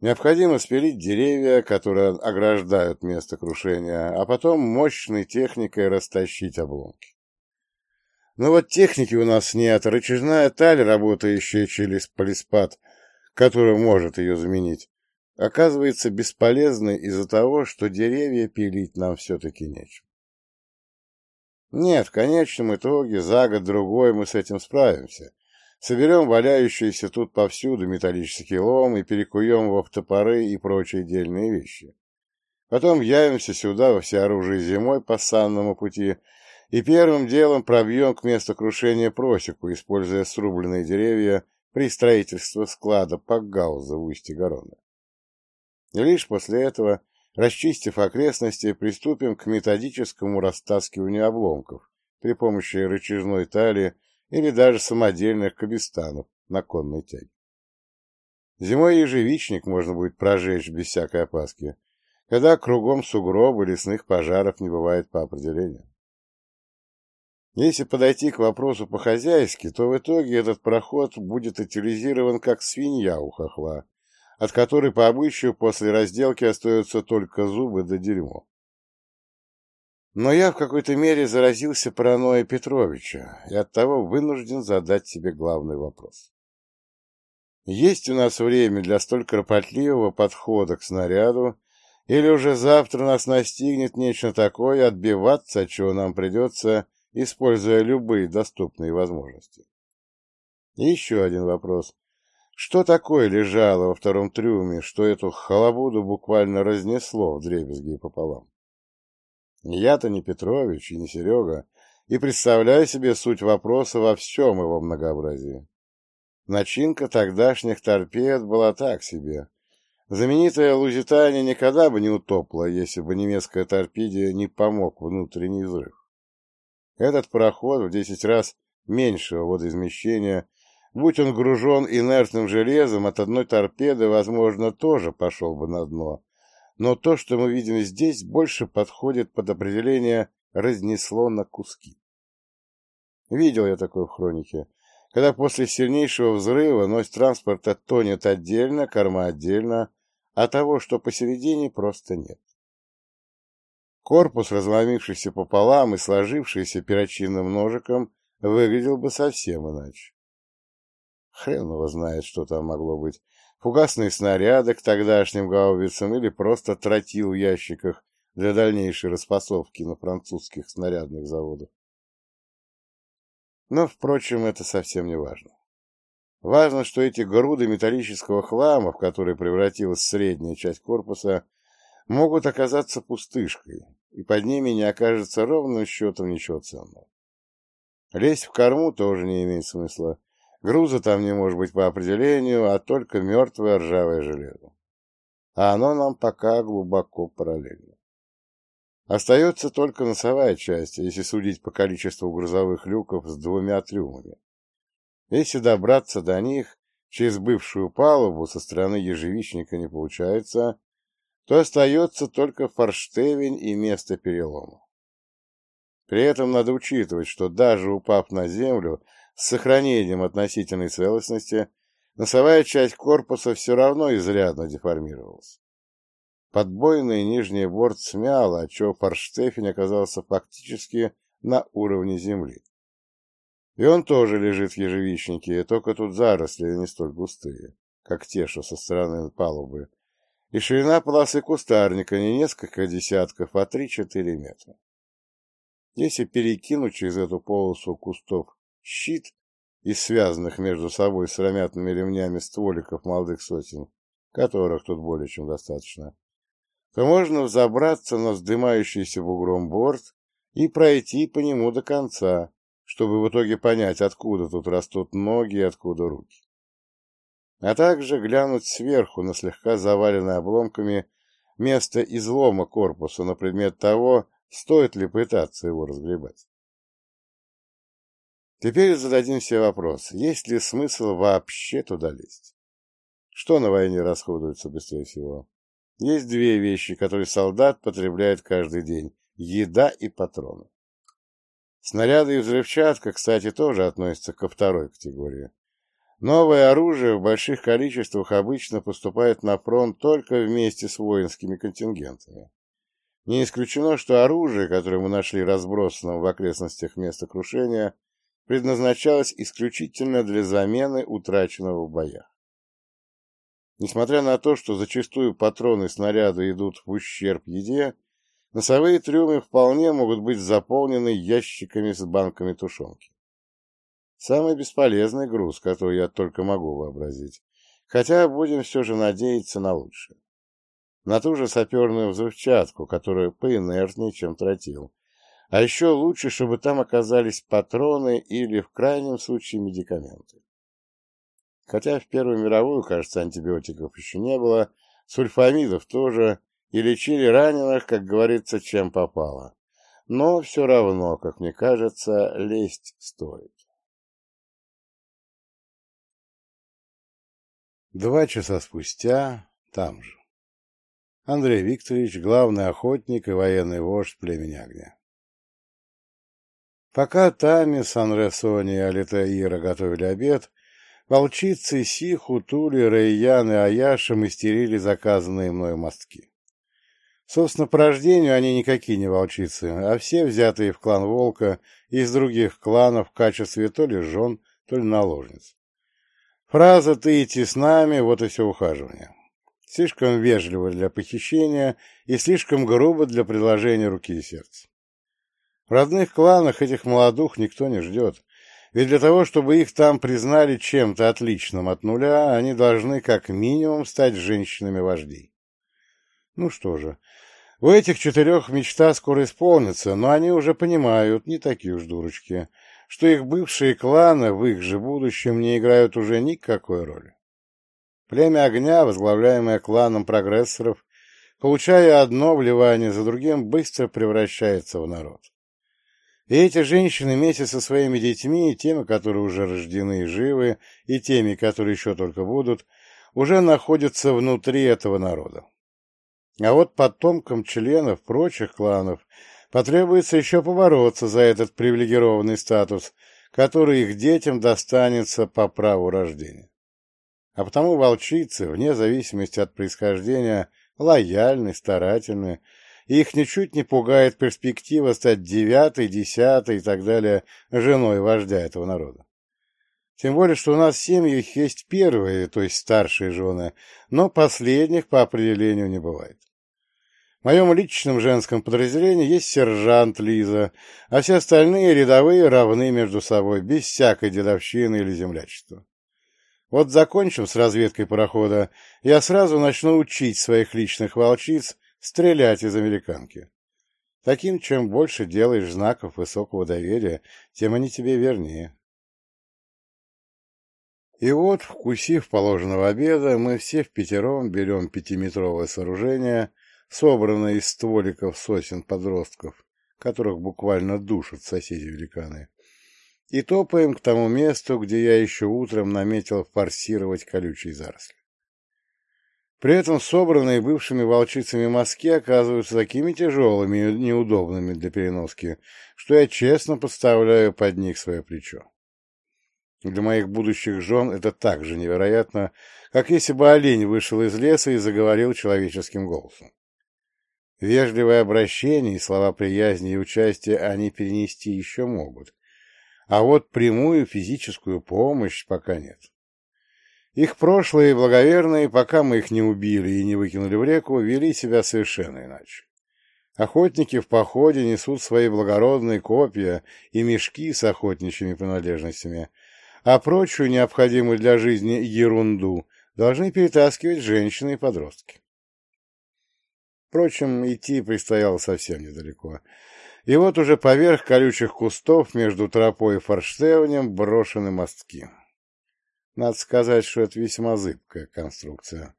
Необходимо спилить деревья, которые ограждают место крушения, а потом мощной техникой растащить обломки. Но вот техники у нас нет, рычажная таль, работающая через полиспад, которая может ее заменить, оказывается бесполезной из-за того, что деревья пилить нам все-таки нечем. Нет, в конечном итоге за год-другой мы с этим справимся, Соберем валяющийся тут повсюду металлический лом и перекуем его в топоры и прочие дельные вещи. Потом явимся сюда во всеоружии зимой по санному пути и первым делом пробьем к месту крушения просеку, используя срубленные деревья при строительстве склада Пакгауза в устье Гарона. И лишь после этого, расчистив окрестности, приступим к методическому растаскиванию обломков при помощи рычажной талии или даже самодельных кабистанов на конной тяге. Зимой ежевичник можно будет прожечь без всякой опаски, когда кругом сугробы лесных пожаров не бывает по определению. Если подойти к вопросу по-хозяйски, то в итоге этот проход будет утилизирован как свинья у хохла, от которой по обычаю после разделки остаются только зубы да дерьмо. Но я в какой-то мере заразился паранойей Петровича и оттого вынужден задать тебе главный вопрос. Есть у нас время для столь кропотливого подхода к снаряду, или уже завтра нас настигнет нечто такое, отбиваться, от чего нам придется, используя любые доступные возможности? И еще один вопрос. Что такое лежало во втором трюме, что эту халабуду буквально разнесло в дребезги пополам? Я-то не Петрович и не Серега, и представляю себе суть вопроса во всем его многообразии. Начинка тогдашних торпед была так себе. Знаменитая Лузитания никогда бы не утопла, если бы немецкая торпеде не помог внутренний взрыв. Этот пароход в десять раз меньшего водоизмещения, будь он гружен инертным железом, от одной торпеды, возможно, тоже пошел бы на дно, но то, что мы видим здесь, больше подходит под определение «разнесло на куски». Видел я такое в хронике. Когда после сильнейшего взрыва ночь транспорта тонет отдельно, корма отдельно, а того, что посередине, просто нет. Корпус, разломившийся пополам и сложившийся перочинным ножиком, выглядел бы совсем иначе. Хрен его знает, что там могло быть. Фугасные снаряды к тогдашним гаубицам или просто тротил в ящиках для дальнейшей распасовки на французских снарядных заводах. Но, впрочем, это совсем не важно. Важно, что эти груды металлического хлама, в которые превратилась средняя часть корпуса, могут оказаться пустышкой, и под ними не окажется ровным счетом ничего ценного. Лезть в корму тоже не имеет смысла. Груза там не может быть по определению, а только мертвое ржавое железо. А оно нам пока глубоко параллельно. Остается только носовая часть, если судить по количеству грузовых люков с двумя трюмами. Если добраться до них через бывшую палубу со стороны ежевичника не получается, то остается только форштевень и место перелома. При этом надо учитывать, что даже упав на землю с сохранением относительной целостности, носовая часть корпуса все равно изрядно деформировалась. Подбойный нижний борт смяло, отчего форштефень оказался фактически на уровне земли. И он тоже лежит в ежевичнике, только тут заросли не столь густые, как те, что со стороны палубы, и ширина полосы кустарника не несколько десятков, а три-четыре метра. Если перекинуть через эту полосу кустов щит из связанных между собой сыромятными ремнями стволиков молодых сотен, которых тут более чем достаточно, то можно взобраться на вздымающийся бугром борт и пройти по нему до конца, чтобы в итоге понять, откуда тут растут ноги и откуда руки. А также глянуть сверху на слегка заваленное обломками место излома корпуса на предмет того, стоит ли пытаться его разгребать. Теперь зададим себе вопрос, есть ли смысл вообще туда лезть? Что на войне расходуется быстрее всего? Есть две вещи, которые солдат потребляет каждый день – еда и патроны. Снаряды и взрывчатка, кстати, тоже относятся ко второй категории. Новое оружие в больших количествах обычно поступает на фронт только вместе с воинскими контингентами. Не исключено, что оружие, которое мы нашли разбросанным в окрестностях места крушения, предназначалось исключительно для замены утраченного в боях. Несмотря на то, что зачастую патроны и снаряды идут в ущерб еде, носовые трюмы вполне могут быть заполнены ящиками с банками тушенки. Самый бесполезный груз, который я только могу вообразить, хотя будем все же надеяться на лучшее. На ту же саперную взрывчатку, которая поинертнее, чем тротил. А еще лучше, чтобы там оказались патроны или, в крайнем случае, медикаменты. Хотя в Первую мировую, кажется, антибиотиков еще не было, сульфамидов тоже, и лечили раненых, как говорится, чем попало. Но все равно, как мне кажется, лезть стоит. Два часа спустя там же. Андрей Викторович, главный охотник и военный вождь племени огня. Пока Тами, Санре, Соня и Алитаира готовили обед, Волчицы, Сиху, Тули, Рейян и Аяша мастерили заказанные мной мостки. Собственно, по рождению они никакие не волчицы, а все взятые в клан Волка из других кланов в качестве то ли жен, то ли наложниц. Фраза «ты идти с нами» — вот и все ухаживание. Слишком вежливо для похищения и слишком грубо для предложения руки и сердца. В родных кланах этих молодух никто не ждет, ведь для того, чтобы их там признали чем-то отличным от нуля, они должны как минимум стать женщинами вождей. Ну что же, у этих четырех мечта скоро исполнится, но они уже понимают, не такие уж дурочки, что их бывшие кланы в их же будущем не играют уже никакой роли. Племя огня, возглавляемое кланом прогрессоров, получая одно вливание за другим, быстро превращается в народ. И эти женщины вместе со своими детьми, теми, которые уже рождены и живы, и теми, которые еще только будут, уже находятся внутри этого народа. А вот потомкам членов прочих кланов потребуется еще побороться за этот привилегированный статус, который их детям достанется по праву рождения. А потому волчицы, вне зависимости от происхождения, лояльны, старательны, их ничуть не пугает перспектива стать девятой, десятой и так далее женой вождя этого народа. Тем более, что у нас в семьях есть первые, то есть старшие жены, но последних по определению не бывает. В моем личном женском подразделении есть сержант Лиза, а все остальные рядовые равны между собой, без всякой дедовщины или землячества. Вот закончим с разведкой парохода, я сразу начну учить своих личных волчиц стрелять из американки. Таким, чем больше делаешь знаков высокого доверия, тем они тебе вернее. И вот, вкусив положенного обеда, мы все в пятером берем пятиметровое сооружение, собранное из стволиков сосен подростков, которых буквально душат соседи-великаны, и топаем к тому месту, где я еще утром наметил форсировать колючие заросли. При этом собранные бывшими волчицами мазки оказываются такими тяжелыми и неудобными для переноски, что я честно подставляю под них свое плечо. Для моих будущих жен это так же невероятно, как если бы олень вышел из леса и заговорил человеческим голосом. Вежливое обращение и слова приязни и участия они перенести еще могут, а вот прямую физическую помощь пока нет. Их прошлые благоверные, пока мы их не убили и не выкинули в реку, вели себя совершенно иначе. Охотники в походе несут свои благородные копья и мешки с охотничьими принадлежностями, а прочую необходимую для жизни ерунду должны перетаскивать женщины и подростки. Впрочем, идти предстояло совсем недалеко. И вот уже поверх колючих кустов между тропой и форштевнем брошены мостки. Надо сказать, что это весьма зыбкая конструкция.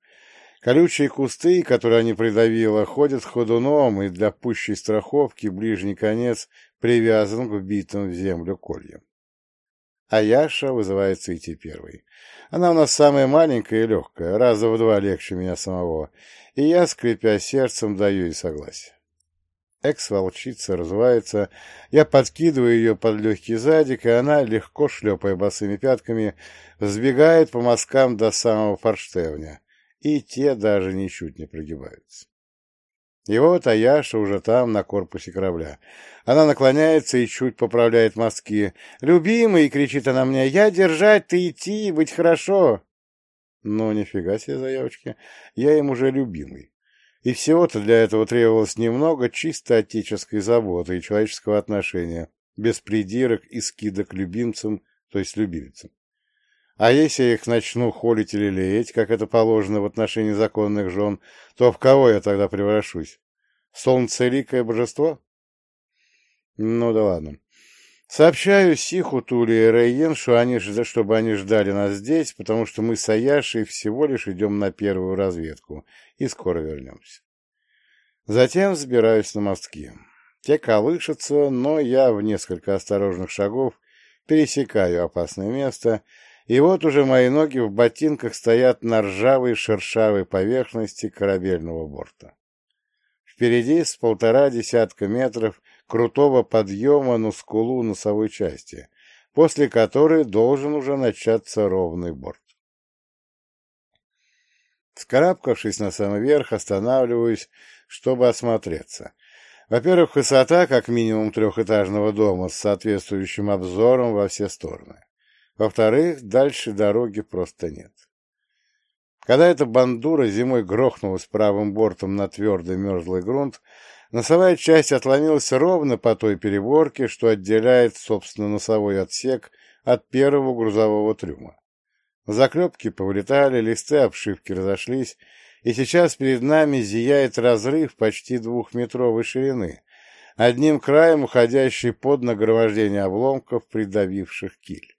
Колючие кусты, которые они придавило, ходят ходуном, и для пущей страховки ближний конец привязан к вбитым в землю кольям. А Яша вызывается идти первой. Она у нас самая маленькая и легкая, раза в два легче меня самого, и я, скрипя сердцем, даю ей согласие. Экс-волчица разувается, я подкидываю ее под легкий задик, и она, легко шлепая босыми пятками, взбегает по мазкам до самого форштевня, и те даже ничуть не прогибаются. И вот Аяша уже там, на корпусе корабля. Она наклоняется и чуть поправляет мазки. «Любимый!» — кричит она мне. «Я держать, ты идти, быть хорошо!» Ну, нифига себе заявочки. Я им уже любимый. И всего-то для этого требовалось немного чисто отеческой заботы и человеческого отношения, без придирок и скидок любимцам, то есть любимцам. А если я их начну холить или леять, как это положено в отношении законных жен, то в кого я тогда превращусь? Солнцеликое божество? Ну да ладно. Сообщаю Сиху, Тули и Рейен, что они, чтобы они ждали нас здесь, потому что мы с Аяшей всего лишь идем на первую разведку и скоро вернемся. Затем взбираюсь на мостки. Те колышутся, но я в несколько осторожных шагов пересекаю опасное место, и вот уже мои ноги в ботинках стоят на ржавой шершавой поверхности корабельного борта. Впереди с полтора десятка метров крутого подъема на скулу носовой части, после которой должен уже начаться ровный борт. Скарабкавшись на самый верх, останавливаюсь, чтобы осмотреться. Во-первых, высота как минимум трехэтажного дома с соответствующим обзором во все стороны. Во-вторых, дальше дороги просто нет. Когда эта бандура зимой грохнулась правым бортом на твердый мерзлый грунт, носовая часть отломилась ровно по той переборке, что отделяет, собственно, носовой отсек от первого грузового трюма. Заклепки повылетали, листы обшивки разошлись, и сейчас перед нами зияет разрыв почти двухметровой ширины, одним краем уходящий под нагромождение обломков, придавивших киль.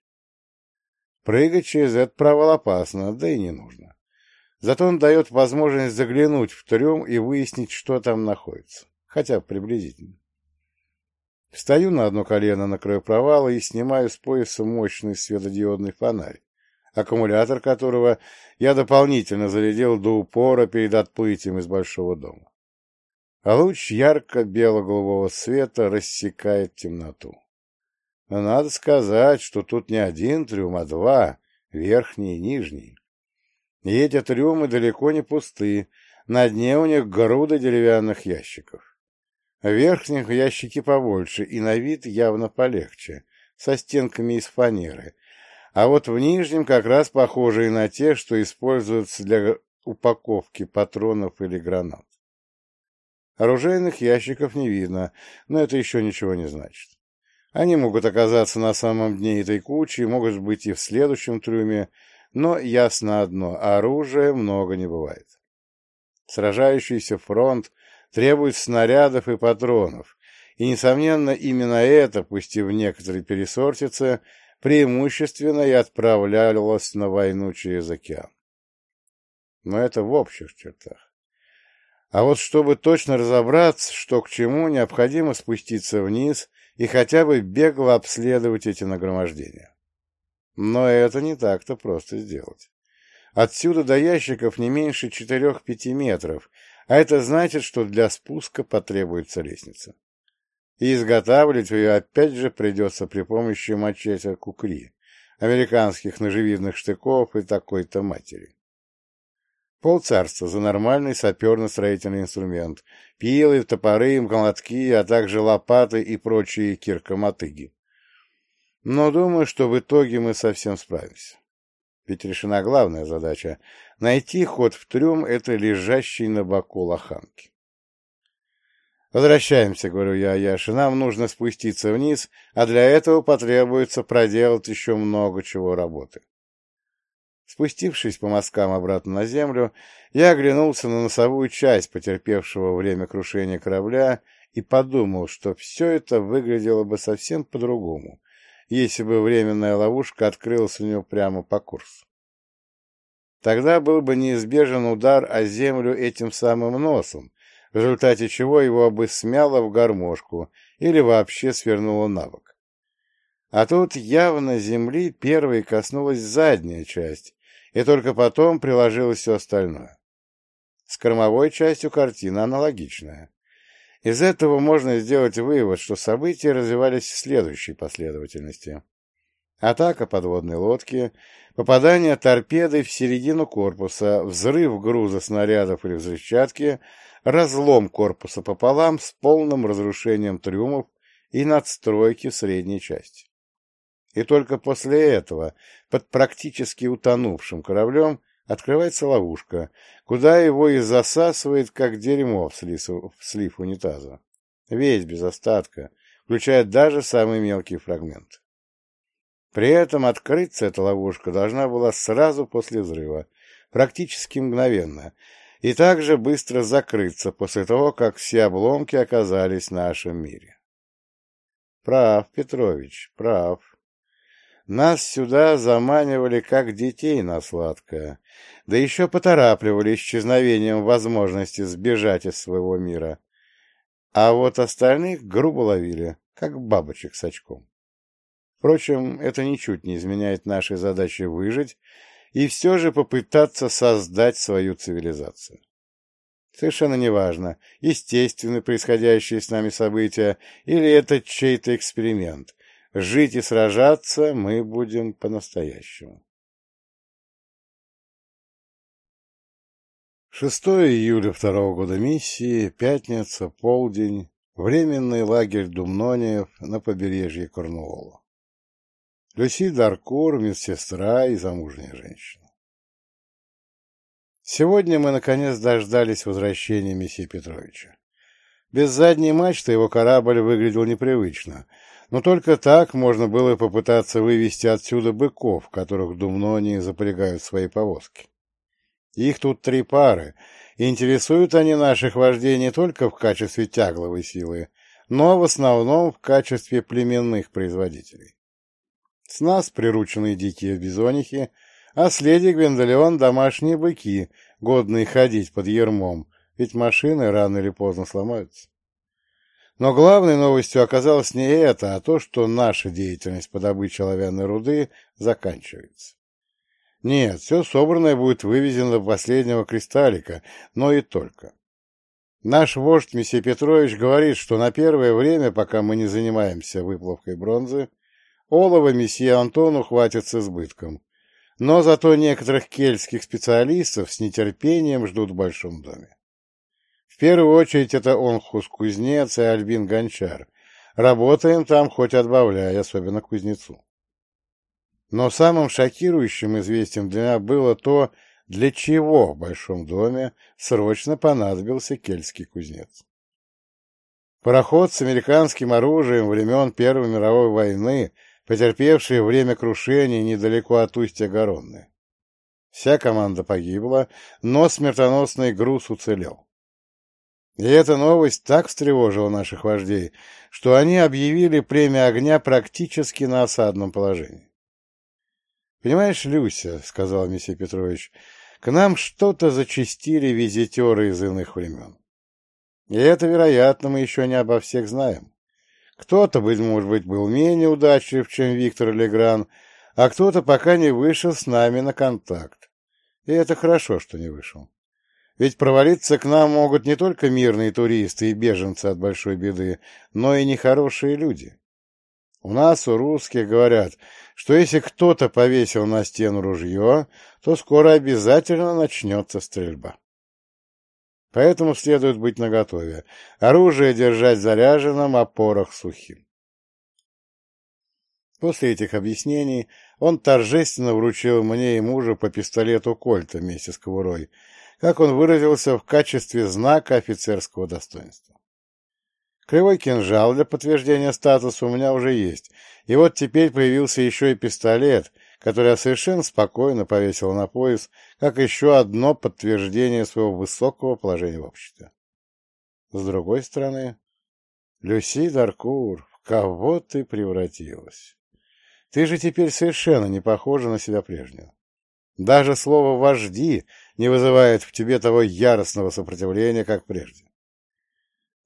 Прыгать через этот провал опасно, да и не нужно. Зато он дает возможность заглянуть в трюм и выяснить, что там находится, хотя приблизительно. Встаю на одно колено на краю провала и снимаю с пояса мощный светодиодный фонарь, аккумулятор которого я дополнительно зарядил до упора перед отплытием из большого дома. А луч ярко-бело-голубого света рассекает темноту. надо сказать, что тут не один трюм, а два, верхний и нижний. И эти трюмы далеко не пусты, на дне у них груда деревянных ящиков. Верхних ящики побольше и на вид явно полегче, со стенками из фанеры, а вот в нижнем как раз похожие на те, что используются для упаковки патронов или гранат. Оружейных ящиков не видно, но это еще ничего не значит. Они могут оказаться на самом дне этой кучи, могут быть и в следующем трюме, но ясно одно – оружия много не бывает. Сражающийся фронт требует снарядов и патронов, и, несомненно, именно это, пусть и в некоторой пересортице, преимущественно и отправлялось на войну через океан. Но это в общих чертах. А вот чтобы точно разобраться, что к чему, необходимо спуститься вниз и хотя бы бегло обследовать эти нагромождения. Но это не так-то просто сделать. Отсюда до ящиков не меньше 4-5 метров, а это значит, что для спуска потребуется лестница. И изготавливать ее опять же придется при помощи мачете кукри, американских ножевидных штыков и такой-то матери. Полцарства за нормальный саперно-строительный инструмент, пилы, топоры, молотки, а также лопаты и прочие киркомотыги. Но думаю, что в итоге мы совсем справимся. Ведь решена главная задача — найти ход в трюм этой лежащей на боку лоханки. «Возвращаемся», — говорю я Яше, — «нам нужно спуститься вниз, а для этого потребуется проделать еще много чего работы». Спустившись по мазкам обратно на землю, я оглянулся на носовую часть потерпевшего время крушения корабля и подумал, что все это выглядело бы совсем по-другому, если бы временная ловушка открылась у него прямо по курсу. Тогда был бы неизбежен удар о землю этим самым носом, в результате чего его бы смяло в гармошку или вообще свернуло на бок. А тут явно земли первой коснулась задняя часть, и только потом приложилось все остальное. С кормовой частью картина аналогичная. Из этого можно сделать вывод, что события развивались в следующей последовательности. Атака подводной лодки, попадание торпедой в середину корпуса, взрыв груза снарядов или взрывчатки, разлом корпуса пополам с полным разрушением трюмов и надстройки в средней части. И только после этого под практически утонувшим кораблем открывается ловушка, куда его и засасывает, как дерьмо в слив, слив унитаза. Весь без остатка, включая даже самый мелкий фрагмент. При этом открыться эта ловушка должна была сразу после взрыва, практически мгновенно, и также быстро закрыться после того, как все обломки оказались в нашем мире. Прав, Петрович, прав. Нас сюда заманивали как детей на сладкое, да еще поторапливали исчезновением возможности сбежать из своего мира. А вот остальных грубо ловили, как бабочек с очком. Впрочем, это ничуть не изменяет нашей задачи выжить и все же попытаться создать свою цивилизацию. Совершенно неважно, естественны происходящие с нами события или это чей-то эксперимент, Жить и сражаться мы будем по-настоящему. 6 июля второго года миссии, пятница, полдень, временный лагерь Думнониев на побережье Корнуола. Люси Даркур, медсестра и замужняя женщина. Сегодня мы, наконец, дождались возвращения месье Петровича. Без задней мачты его корабль выглядел непривычно — но только так можно было попытаться вывести отсюда быков, которых думнони запрягают в свои повозки. Их тут три пары, и интересуют они наших вождей не только в качестве тягловой силы, но в основном в качестве племенных производителей. С нас прирученные дикие бизонихи, а с леди Гвендолеон домашние быки, годные ходить под ермом, ведь машины рано или поздно сломаются. Но главной новостью оказалось не это, а то, что наша деятельность по добыче оловянной руды заканчивается. Нет, все собранное будет вывезено до последнего кристаллика, но и только. Наш вождь месье Петрович говорит, что на первое время, пока мы не занимаемся выплавкой бронзы, олова месье Антону хватит с избытком, но зато некоторых кельтских специалистов с нетерпением ждут в Большом доме. В первую очередь это Онхус-кузнец и Альбин Гончар. Работаем там хоть отбавляй, особенно кузнецу. Но самым шокирующим известием для меня было то, для чего в Большом доме срочно понадобился кельтский кузнец. Пароход с американским оружием времен Первой мировой войны, потерпевший время крушения недалеко от устья Garonne. Вся команда погибла, но смертоносный груз уцелел. И эта новость так встревожила наших вождей, что они объявили премию огня практически на осадном положении. «Понимаешь, Люся, — сказал Мессия Петрович, — к нам что-то зачастили визитеры из иных времен. И это, вероятно, мы еще не обо всех знаем. Кто-то, быть может быть, был менее удачлив, чем Виктор Легран, а кто-то пока не вышел с нами на контакт. И это хорошо, что не вышел. Ведь провалиться к нам могут не только мирные туристы и беженцы от большой беды, но и нехорошие люди. У нас, у русских, говорят, что если кто-то повесил на стену ружье, то скоро обязательно начнется стрельба. Поэтому следует быть наготове. Оружие держать заряженным, а порох сухим. После этих объяснений он торжественно вручил мне и мужу по пистолету Кольта вместе с кобурой, как он выразился, в качестве знака офицерского достоинства. Кривой кинжал для подтверждения статуса у меня уже есть, и вот теперь появился еще и пистолет, который я совершенно спокойно повесил на пояс, как еще одно подтверждение своего высокого положения в обществе. С другой стороны, Люси Даркур, в кого ты превратилась? Ты же теперь совершенно не похожа на себя прежнего. Даже слово «вожди» не вызывает в тебе того яростного сопротивления, как прежде.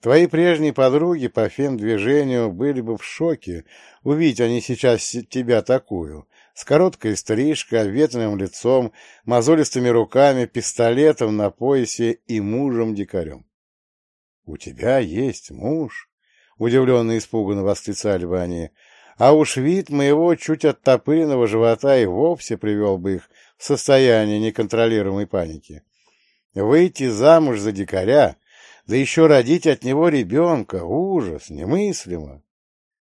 Твои прежние подруги по фем-движению были бы в шоке, увидеть они сейчас тебя такую, с короткой стрижкой, ветреным лицом, мозолистыми руками, пистолетом на поясе и мужем-дикарем. — У тебя есть муж? — удивленно и испуганно восклицали бы они. А уж вид моего чуть оттопыренного живота и вовсе привел бы их состояние неконтролируемой паники. Выйти замуж за дикаря, да еще родить от него ребенка — ужас, немыслимо.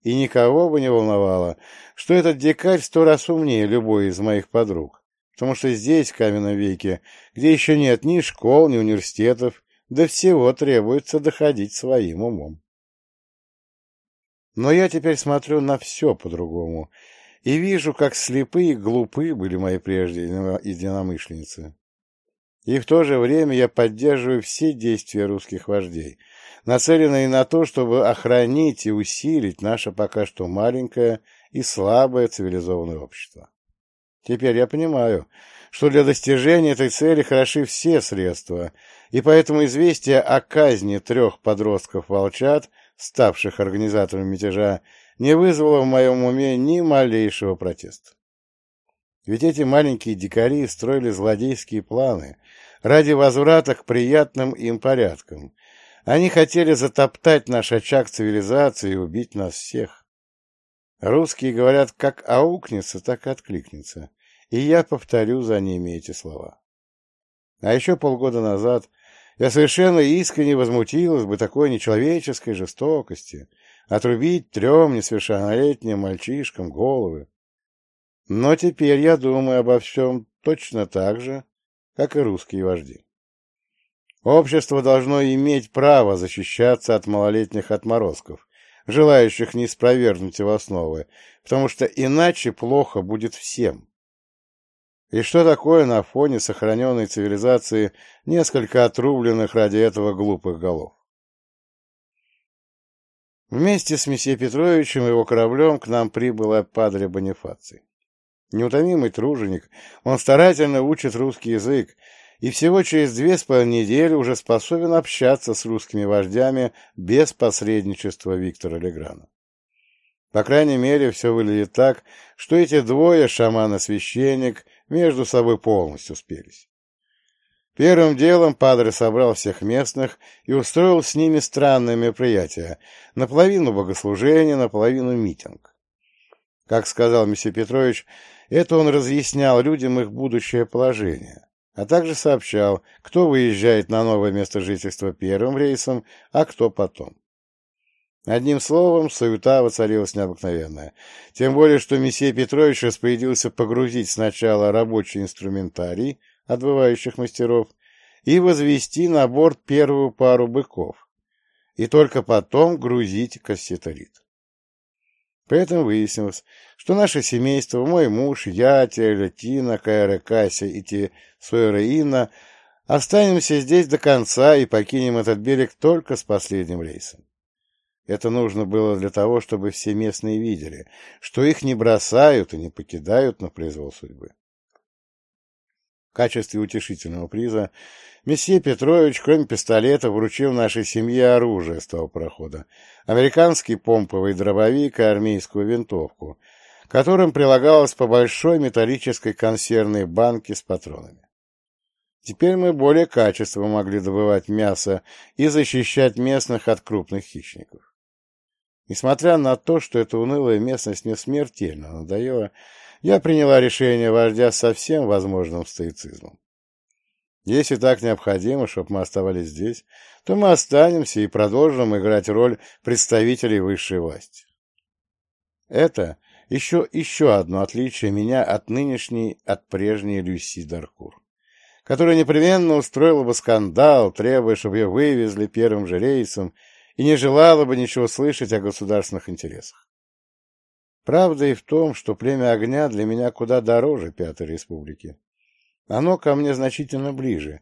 И никого бы не волновало, что этот дикарь сто раз умнее любой из моих подруг, потому что здесь, в каменном веке, где еще нет ни школ, ни университетов, до всего требуется доходить своим умом. Но я теперь смотрю на все по-другому и вижу, как слепые и глупы были мои прежде единомышленницы. И в то же время я поддерживаю все действия русских вождей, нацеленные на то, чтобы охранить и усилить наше пока что маленькое и слабое цивилизованное общество. Теперь я понимаю, что для достижения этой цели хороши все средства, и поэтому известие о казни трех подростков-волчат, ставших организаторами мятежа, не вызвало в моем уме ни малейшего протеста. Ведь эти маленькие дикари строили злодейские планы ради возврата к приятным им порядкам, они хотели затоптать наш очаг цивилизации и убить нас всех. Русские говорят, как аукнется, так и откликнется, и я повторю за ними эти слова. А еще полгода назад я совершенно искренне возмутилась бы такой нечеловеческой жестокости отрубить трем несовершеннолетним мальчишкам головы. Но теперь я думаю обо всем точно так же, как и русские вожди. Общество должно иметь право защищаться от малолетних отморозков, желающих не спровергнуть его основы, потому что иначе плохо будет всем. И что такое на фоне сохраненной цивилизации несколько отрубленных ради этого глупых голов? Вместе с месье Петровичем и его кораблем к нам прибыл падре Бонифаций. Неутомимый труженик, он старательно учит русский язык, и всего через две с половиной недели уже способен общаться с русскими вождями без посредничества Виктора Леграна. По крайней мере, все выглядит так, что эти двое, шаман и священник, между собой полностью спелись. Первым делом Падре собрал всех местных и устроил с ними странное мероприятие, наполовину богослужение, наполовину митинг. Как сказал Мессия Петрович, Это он разъяснял людям их будущее положение, а также сообщал, кто выезжает на новое место жительства первым рейсом, а кто потом. Одним словом, суета воцарилась необыкновенная. Тем более, что месье Петрович распорядился погрузить сначала рабочий инструментарий отбывающих мастеров и возвести на борт первую пару быков, и только потом грузить кассетарит. Поэтому выяснилось, что наше семейство, мой муж, я, Теля Тина, Кайра Кася и Те Сойра останемся здесь до конца и покинем этот берег только с последним рейсом. Это нужно было для того, чтобы все местные видели, что их не бросают и не покидают на произвол судьбы. В качестве утешительного приза месье Петрович, кроме пистолета, вручил нашей семье оружие с того прохода, американский помповый дробовик и армейскую винтовку, которым прилагалось по большой металлической консервной банке с патронами. Теперь мы более качественно могли добывать мясо и защищать местных от крупных хищников. Несмотря на то, что эта унылая местность мне смертельно надоела, я приняла решение вождя со всем возможным стоицизмом. Если так необходимо, чтобы мы оставались здесь, то мы останемся и продолжим играть роль представителей высшей власти. Это еще, еще одно отличие меня от нынешней, от прежней Люси Даркур, которая непременно устроила бы скандал, требуя, чтобы ее вывезли первым же рейсом и не желала бы ничего слышать о государственных интересах. Правда и в том, что племя огня для меня куда дороже Пятой Республики. Оно ко мне значительно ближе,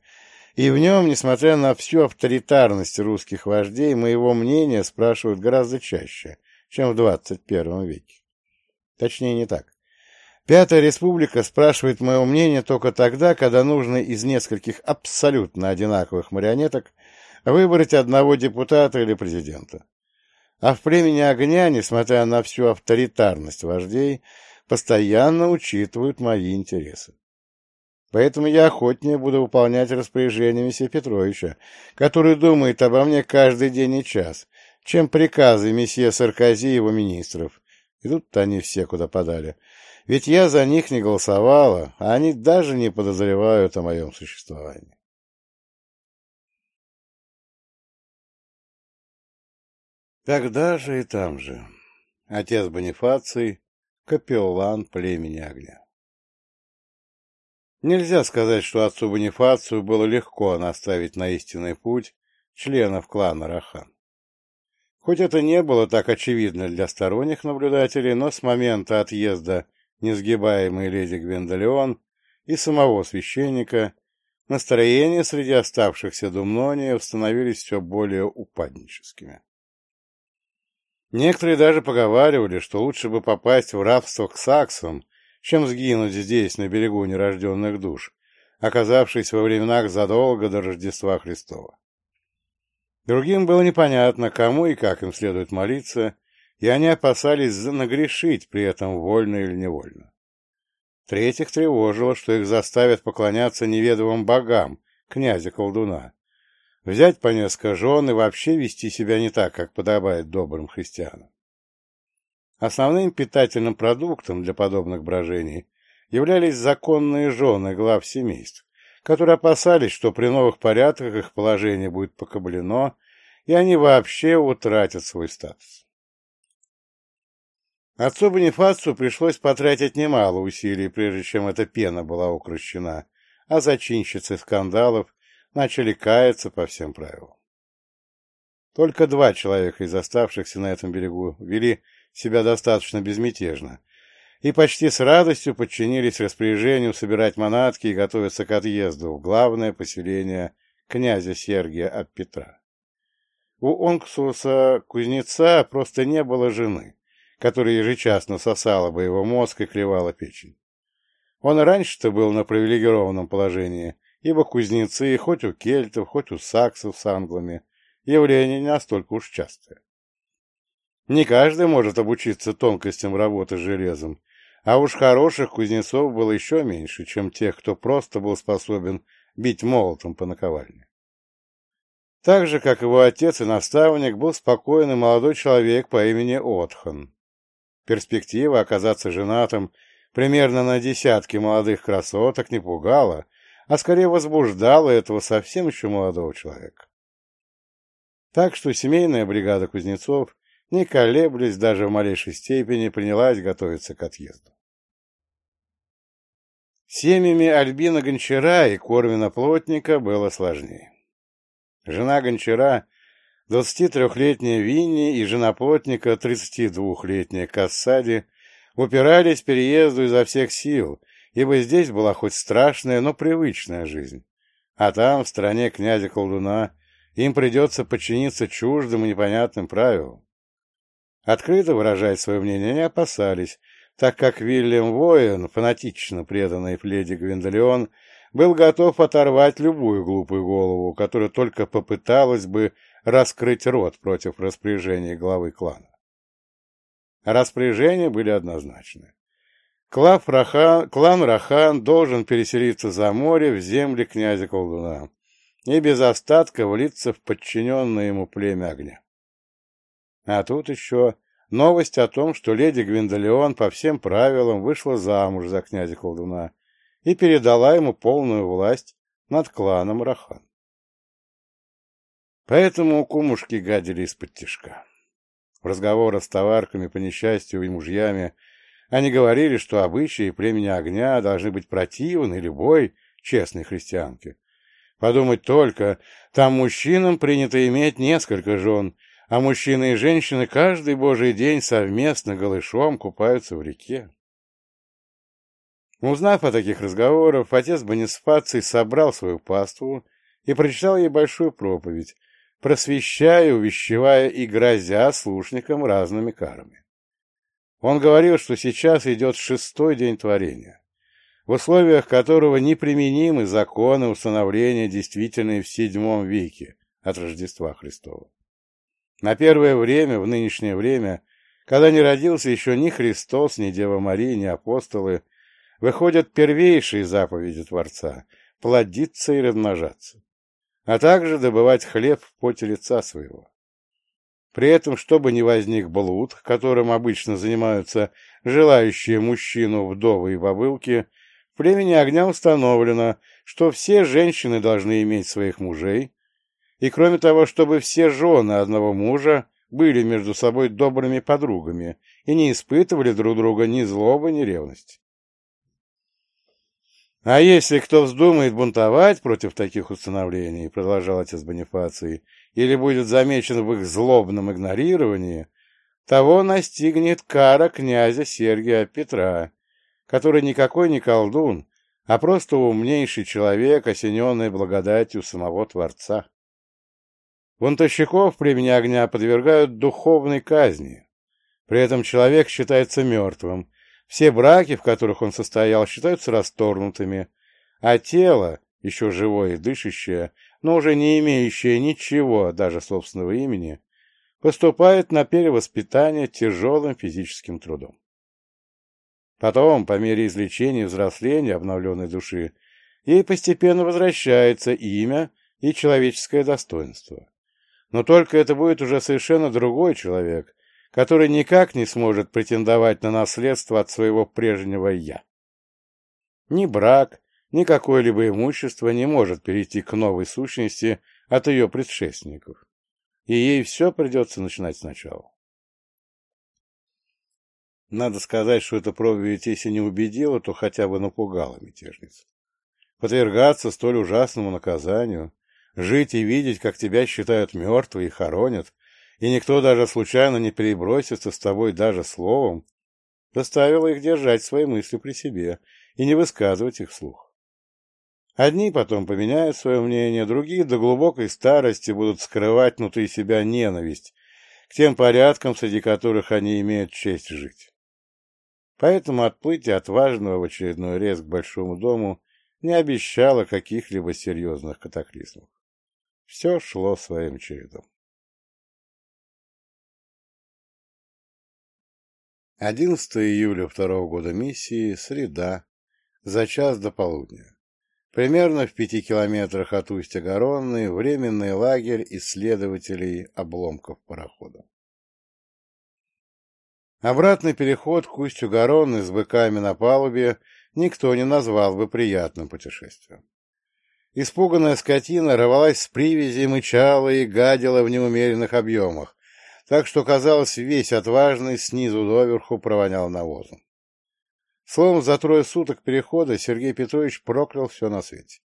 и в нем, несмотря на всю авторитарность русских вождей, моего мнения спрашивают гораздо чаще, чем в 21 веке. Точнее, не так. Пятая республика спрашивает мое мнение только тогда, когда нужно из нескольких абсолютно одинаковых марионеток выбрать одного депутата или президента. А в племени огня, несмотря на всю авторитарность вождей, постоянно учитывают мои интересы. Поэтому я охотнее буду выполнять распоряжения месье Петровича, который думает обо мне каждый день и час, чем приказы месье Саркози и его министров. И тут они все куда подали. Ведь я за них не голосовала, а они даже не подозревают о моем существовании. Тогда же и там же. Отец Бонифаций, капеллан племени огня. Нельзя сказать, что отцу Бонифацию было легко наставить на истинный путь членов клана Рахан. Хоть это не было так очевидно для сторонних наблюдателей, но с момента отъезда несгибаемой леди Гвендолеон и самого священника настроения среди оставшихся думнониев становились все более упадническими. Некоторые даже поговаривали, что лучше бы попасть в рабство к саксам, чем сгинуть здесь, на берегу нерожденных душ, оказавшись во временах задолго до Рождества Христова. Другим было непонятно, кому и как им следует молиться, и они опасались нагрешить при этом вольно или невольно. Третьих тревожило, что их заставят поклоняться неведомым богам, князя-колдуна, взять по несколько жен и вообще вести себя не так, как подобает добрым христианам. Основным питательным продуктом для подобных брожений являлись законные жены глав семейств, которые опасались, что при новых порядках их положение будет покоблено, и они вообще утратят свой статус. Отцу Бонифацию пришлось потратить немало усилий, прежде чем эта пена была укращена, а зачинщицы скандалов начали каяться по всем правилам. Только два человека из оставшихся на этом берегу вели себя достаточно безмятежно и почти с радостью подчинились распоряжению собирать манатки и готовиться к отъезду в главное поселение князя Сергия от Петра. У Онксуса кузнеца просто не было жены, которая ежечасно сосала бы его мозг и клевала печень. Он раньше-то был на привилегированном положении, ибо кузнецы, хоть у кельтов, хоть у саксов с англами, явление не настолько уж частое. Не каждый может обучиться тонкостям работы железом, а уж хороших кузнецов было еще меньше, чем тех, кто просто был способен бить молотом по наковальне. Так же, как его отец и наставник, был спокойный молодой человек по имени Отхан. Перспектива оказаться женатым примерно на десятки молодых красоток, не пугало, а скорее возбуждало этого совсем еще молодого человека. Так что семейная бригада кузнецов, не колеблясь даже в малейшей степени, принялась готовиться к отъезду. Семьями Альбина Гончара и Корвина Плотника было сложнее. Жена Гончара, 23-летняя Винни, и жена Плотника, 32-летняя Кассади, упирались переезду изо всех сил, ибо здесь была хоть страшная, но привычная жизнь. А там, в стране князя-колдуна, им придется подчиниться чуждым и непонятным правилам. Открыто выражать свое мнение не опасались, так как Вильям Воин, фанатично преданный леди Гвиндолеон, был готов оторвать любую глупую голову, которая только попыталась бы раскрыть рот против распоряжения главы клана. Распоряжения были однозначны. Клав Рахан, клан Рахан должен переселиться за море в земли князя-колдуна и без остатка влиться в подчиненное ему племя огня. А тут еще Новость о том, что леди Гвиндолеон по всем правилам вышла замуж за князя-колдуна и передала ему полную власть над кланом Рахан. Поэтому кумушки гадили из-под тишка. В разговорах с товарками по несчастью и мужьями они говорили, что обычаи племени огня должны быть противны любой честной христианке. Подумать только, там мужчинам принято иметь несколько жен, а мужчины и женщины каждый божий день совместно голышом купаются в реке. Узнав о таких разговорах, отец Бонисфаций собрал свою паству и прочитал ей большую проповедь, просвещая, увещевая и грозя слушникам разными карами. Он говорил, что сейчас идет шестой день творения, в условиях которого неприменимы законы установления, действительные в седьмом веке от Рождества Христова. На первое время, в нынешнее время, когда не родился еще ни Христос, ни Дева Мария, ни апостолы, выходят первейшие заповеди Творца — плодиться и размножаться, а также добывать хлеб в поте лица своего. При этом, чтобы не возник блуд, которым обычно занимаются желающие мужчину вдовы и бобылки, в племени огня установлено, что все женщины должны иметь своих мужей, и кроме того, чтобы все жены одного мужа были между собой добрыми подругами и не испытывали друг друга ни злобы, ни ревности. А если кто вздумает бунтовать против таких установлений, продолжал отец Бонифаций, или будет замечен в их злобном игнорировании, того настигнет кара князя Сергия Петра, который никакой не колдун, а просто умнейший человек, осененный благодатью самого Творца. Бунтовщиков племени огня подвергают духовной казни. При этом человек считается мертвым. Все браки, в которых он состоял, считаются расторгнутыми, а тело, еще живое и дышащее, но уже не имеющее ничего, даже собственного имени, поступает на перевоспитание тяжелым физическим трудом. Потом, по мере излечения и взросления обновленной души, ей постепенно возвращается имя и человеческое достоинство. Но только это будет уже совершенно другой человек, который никак не сможет претендовать на наследство от своего прежнего «я». Ни брак, ни какое-либо имущество не может перейти к новой сущности от ее предшественников, и ей все придется начинать сначала. Надо сказать, что эта проповедь, если не убедила, то хотя бы напугала мятежницу. Подвергаться столь ужасному наказанию жить и видеть, как тебя считают мертвой и хоронят, и никто даже случайно не перебросится с тобой даже словом, заставило их держать свои мысли при себе и не высказывать их вслух. Одни потом поменяют свое мнение, другие до глубокой старости будут скрывать внутри себя ненависть к тем порядкам, среди которых они имеют честь жить. Поэтому отплытие отважного в очередной рейс к Большому дому не обещало каких-либо серьезных катаклизмов. Все шло своим чередом. 11 июля второго года миссии, среда, за час до полудня. Примерно в пяти километрах от устья Горонны временный лагерь исследователей обломков парохода. Обратный переход к устью Гаронны с быками на палубе никто не назвал бы приятным путешествием. Испуганная скотина рвалась с привязи, мычала и гадила в неумеренных объемах, так что, казалось, весь отважный снизу доверху провонял навозом. Словом, за трое суток перехода Сергей Петрович проклял все на свете.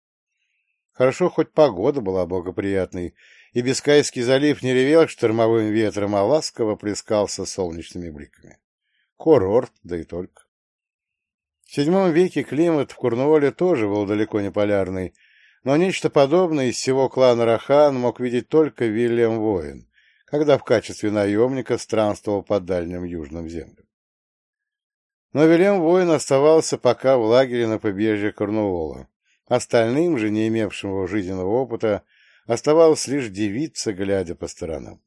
Хорошо, хоть погода была благоприятной, и Бискайский залив не ревел штормовым ветром, а ласково плескался солнечными бликами. Курорт, да и только. В VII веке климат в Курнуоле тоже был далеко не полярный, но нечто подобное из всего клана Рахан мог видеть только Вильям Воин, когда в качестве наемника странствовал по дальним южным землям. Но Вильям Воин оставался пока в лагере на побережье Корнуола, Остальным же, не имевшим жизненного опыта, оставалось лишь дивиться, глядя по сторонам.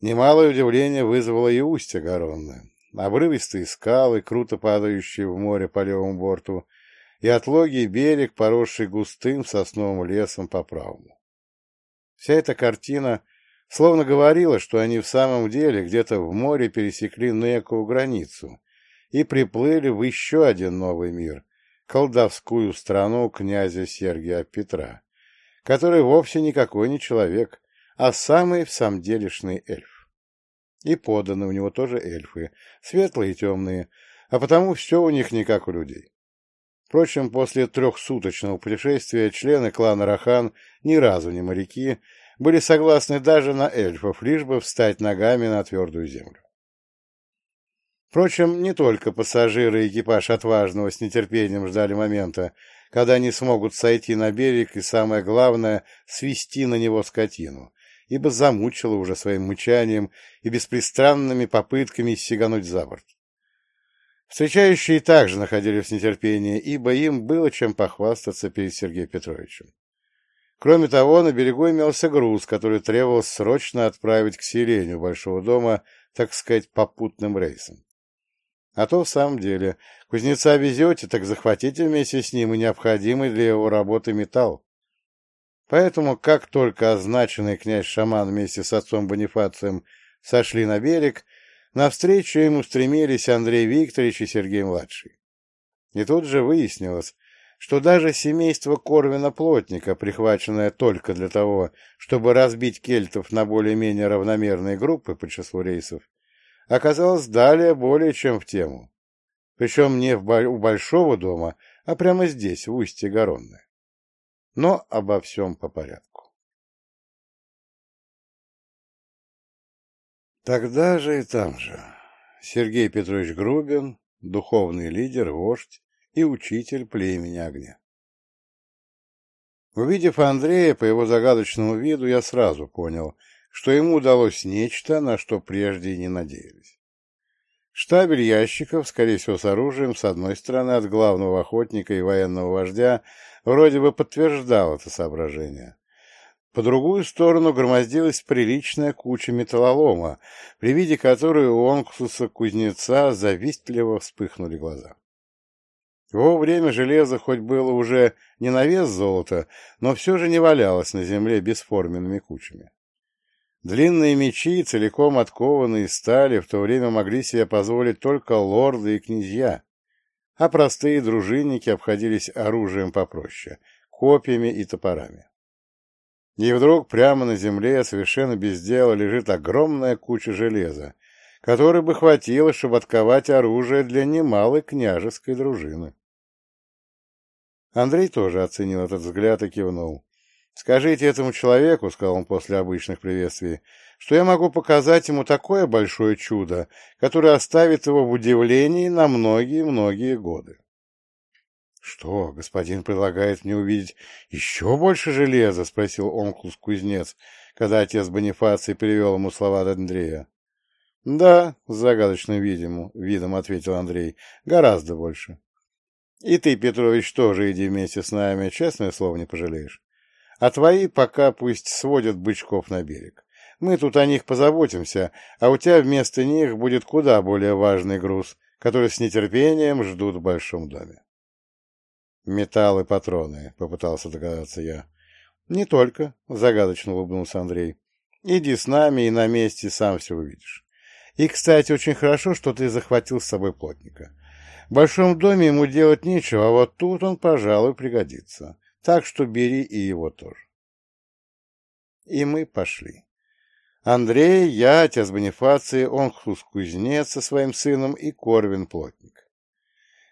Немалое удивление вызвало и устье Гаронны. Обрывистые скалы, круто падающие в море по левому борту, и отлогий берег, поросший густым сосновым лесом по правому. Вся эта картина словно говорила, что они в самом деле где-то в море пересекли некую границу и приплыли в еще один новый мир, колдовскую страну князя Сергия Петра, который вовсе никакой не человек, а самый в самом делешный эльф. И поданы у него тоже эльфы, светлые и темные, а потому все у них не как у людей. Впрочем, после трехсуточного путешествия члены клана Рахан, ни разу не моряки, были согласны даже на эльфов, лишь бы встать ногами на твердую землю. Впрочем, не только пассажиры и экипаж отважного с нетерпением ждали момента, когда они смогут сойти на берег и, самое главное, свести на него скотину, ибо замучила уже своим мычанием и беспристрастными попытками сигануть за борт. Встречающие также находились в нетерпении, ибо им было чем похвастаться перед Сергеем Петровичем. Кроме того, на берегу имелся груз, который требовалось срочно отправить к селению Большого дома, так сказать, попутным рейсом. А то в самом деле, кузнеца везете, так захватите вместе с ним и необходимый для его работы металл. Поэтому, как только означенный князь-шаман вместе с отцом Бонифацием сошли на берег, навстречу ему стремились Андрей Викторович и Сергей-младший. И тут же выяснилось, что даже семейство Корвина-плотника, прихваченное только для того, чтобы разбить кельтов на более-менее равномерные группы по числу рейсов, оказалось далее более чем в тему. Причем не в, у Большого дома, а прямо здесь, в устье Горонны. Но обо всем по порядку. Тогда же и там же Сергей Петрович Грубин, духовный лидер, вождь и учитель племени огня. Увидев Андрея по его загадочному виду, я сразу понял — что ему удалось нечто, на что прежде не надеялись. Штабель ящиков, скорее всего, с оружием, с одной стороны, от главного охотника и военного вождя, вроде бы подтверждал это соображение. По другую сторону громоздилась приличная куча металлолома, при виде которой у онксуса-кузнеца завистливо вспыхнули глаза. В его время железо хоть было уже не на вес золота, но все же не валялось на земле бесформенными кучами. Длинные мечи, целиком откованные из стали, в то время могли себе позволить только лорды и князья, а простые дружинники обходились оружием попроще — копьями и топорами. И вдруг прямо на земле совершенно без дела лежит огромная куча железа, которой бы хватило, чтобы отковать оружие для немалой княжеской дружины. Андрей тоже оценил этот взгляд и кивнул. «Скажите этому человеку, — сказал он после обычных приветствий, — что я могу показать ему такое большое чудо, которое оставит его в удивлении на многие-многие годы». «Что, господин предлагает мне увидеть еще больше железа?» — спросил онклус-кузнец, когда отец Бонифаций перевел ему слова от Андрея. «Да, с загадочным видом, видом ответил Андрей, — гораздо больше. И ты, Петрович, тоже иди вместе с нами, честное слово не пожалеешь. А твои пока пусть сводят бычков на берег. Мы тут о них позаботимся, а у тебя вместо них будет куда более важный груз, который с нетерпением ждут в большом доме. Металл и патроны, — попытался догадаться я. — Не только, — загадочно улыбнулся Андрей. — Иди с нами и на месте сам все увидишь. И, кстати, очень хорошо, что ты захватил с собой плотника. В большом доме ему делать нечего, а вот тут он, пожалуй, пригодится. Так что бери и его тоже. И мы пошли. Андрей, я, отец Бонифации, Онхус-кузнец со своим сыном и Корвин-плотник.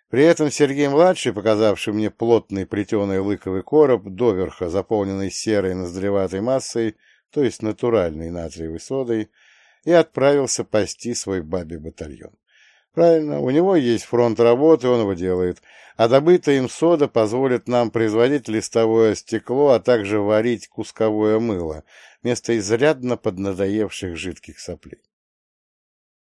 При этом Сергей-младший, показавший мне плотный плетеный лыковый короб, доверха заполненный серой ноздреватой массой, то есть натуральной натриевой содой, и отправился пасти свой бабий батальон. Правильно, у него есть фронт работы, он его делает, а добытая им сода позволит нам производить листовое стекло, а также варить кусковое мыло, вместо изрядно поднадоевших жидких соплей.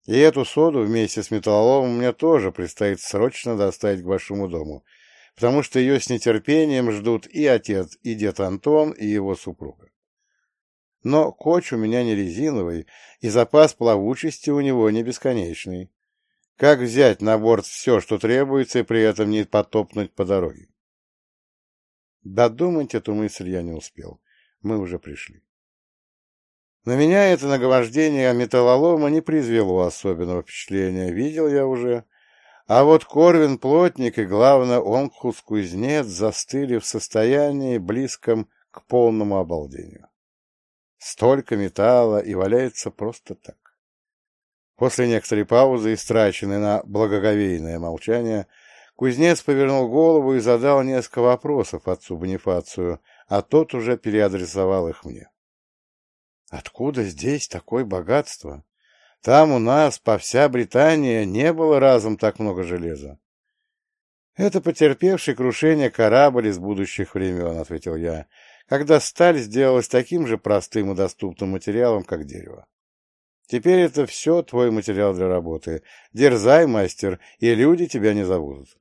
И эту соду вместе с металлоломом мне тоже предстоит срочно доставить к вашему дому, потому что ее с нетерпением ждут и отец, и дед Антон, и его супруга. Но коч у меня не резиновый, и запас плавучести у него не бесконечный. Как взять на борт все, что требуется, и при этом не потопнуть по дороге? Додумать эту мысль я не успел. Мы уже пришли. На меня это наговождение металлолома не произвело особенного впечатления, видел я уже. А вот Корвин плотник и, главное, Онкхус-кузнец застыли в состоянии, близком к полному обалдению. Столько металла и валяется просто так. После некоторой паузы, истраченной на благоговейное молчание, кузнец повернул голову и задал несколько вопросов отцу Бонифацию, а тот уже переадресовал их мне. «Откуда здесь такое богатство? Там у нас, по вся Британия, не было разом так много железа». «Это потерпевший крушение корабль из будущих времен», — ответил я, «когда сталь сделалась таким же простым и доступным материалом, как дерево. Теперь это все твой материал для работы. Дерзай, мастер, и люди тебя не забудут.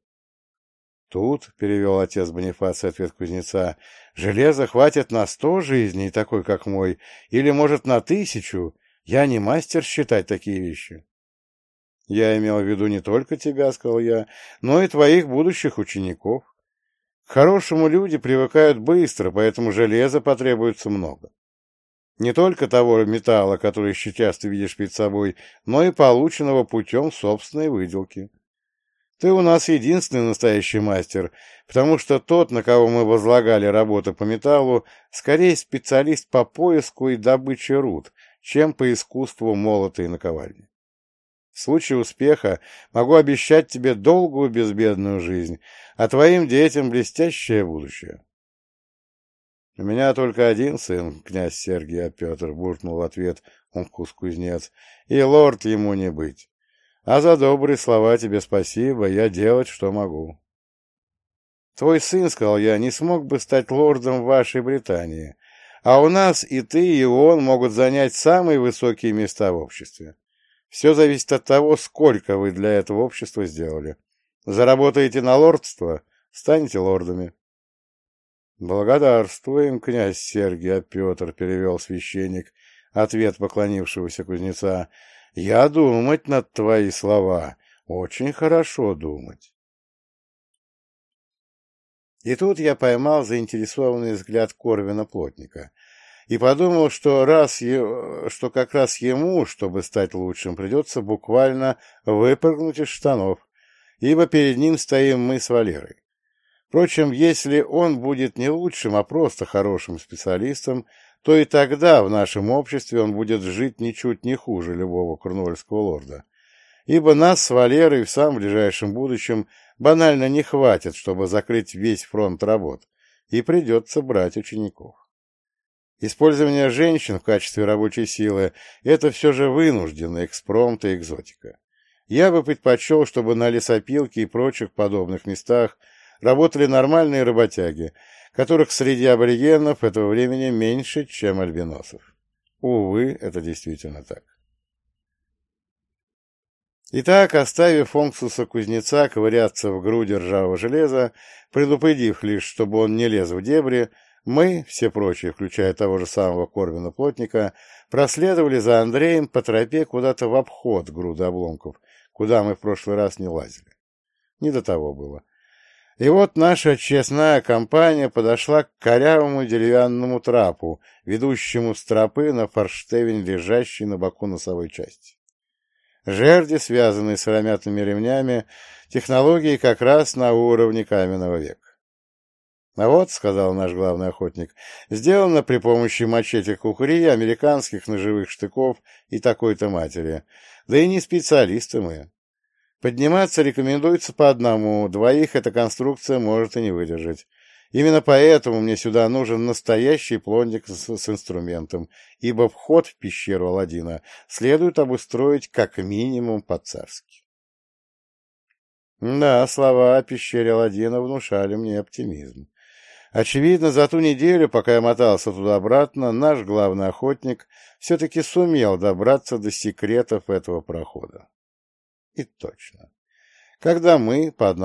Тут, — перевел отец Бонифаций ответ кузнеца, — железа хватит на сто жизней, такой, как мой, или, может, на тысячу. Я не мастер считать такие вещи. Я имел в виду не только тебя, — сказал я, — но и твоих будущих учеников. К хорошему люди привыкают быстро, поэтому железа потребуется много. Не только того металла, который сейчас ты видишь перед собой, но и полученного путем собственной выделки. Ты у нас единственный настоящий мастер, потому что тот, на кого мы возлагали работу по металлу, скорее специалист по поиску и добыче руд, чем по искусству молота и наковальни. В случае успеха могу обещать тебе долгую безбедную жизнь, а твоим детям блестящее будущее. — У меня только один сын, князь Сергий, а Петр, — буркнул в ответ Ункус-кузнец, — и лорд ему не быть. А за добрые слова тебе спасибо, я делать, что могу. Твой сын, — сказал я, — не смог бы стать лордом вашей Британии, а у нас и ты, и он могут занять самые высокие места в обществе. Все зависит от того, сколько вы для этого общества сделали. Заработаете на лордство — станете лордами. «Благодарствуем, князь Сергий, а Петр», — перевел священник, ответ поклонившегося кузнеца. «Я думать над твои слова. Очень хорошо думать». И тут я поймал заинтересованный взгляд Корвина-плотника и подумал, что, раз е... что как раз ему, чтобы стать лучшим, придется буквально выпрыгнуть из штанов, ибо перед ним стоим мы с Валерой. Впрочем, если он будет не лучшим, а просто хорошим специалистом, то и тогда в нашем обществе он будет жить ничуть не хуже любого корнуольского лорда. Ибо нас с Валерой в самом ближайшем будущем банально не хватит, чтобы закрыть весь фронт работ, и придется брать учеников. Использование женщин в качестве рабочей силы – это все же вынужденный экспромт и экзотика. Я бы предпочел, чтобы на лесопилке и прочих подобных местах – работали нормальные работяги, которых среди аборигенов этого времени меньше, чем альбиносов. Увы, это действительно так. Итак, оставив Фонксуса кузнеца ковыряться в груди ржавого железа, предупредив лишь, чтобы он не лез в дебри, мы, все прочие, включая того же самого Корвина-плотника, проследовали за Андреем по тропе куда-то в обход груды обломков, куда мы в прошлый раз не лазили. Не до того было. И вот наша честная компания подошла к корявому деревянному трапу, ведущему с тропы на форштевень, лежащий на боку носовой части. Жерди, связанные сыромятными ремнями, технологии как раз на уровне каменного века. А вот, — сказал наш главный охотник, — сделано при помощи мачете кухари, американских ножевых штыков и такой-то матери. Да и не специалисты мы. Подниматься рекомендуется по одному, двоих эта конструкция может и не выдержать. Именно поэтому мне сюда нужен настоящий плотник с, с инструментом, ибо вход в пещеру Аладдина следует обустроить как минимум по-царски. Да, слова о пещере Аладдина внушали мне оптимизм. Очевидно, за ту неделю, пока я мотался туда-обратно, наш главный охотник все-таки сумел добраться до секретов этого прохода. И точно. Когда мы, по одному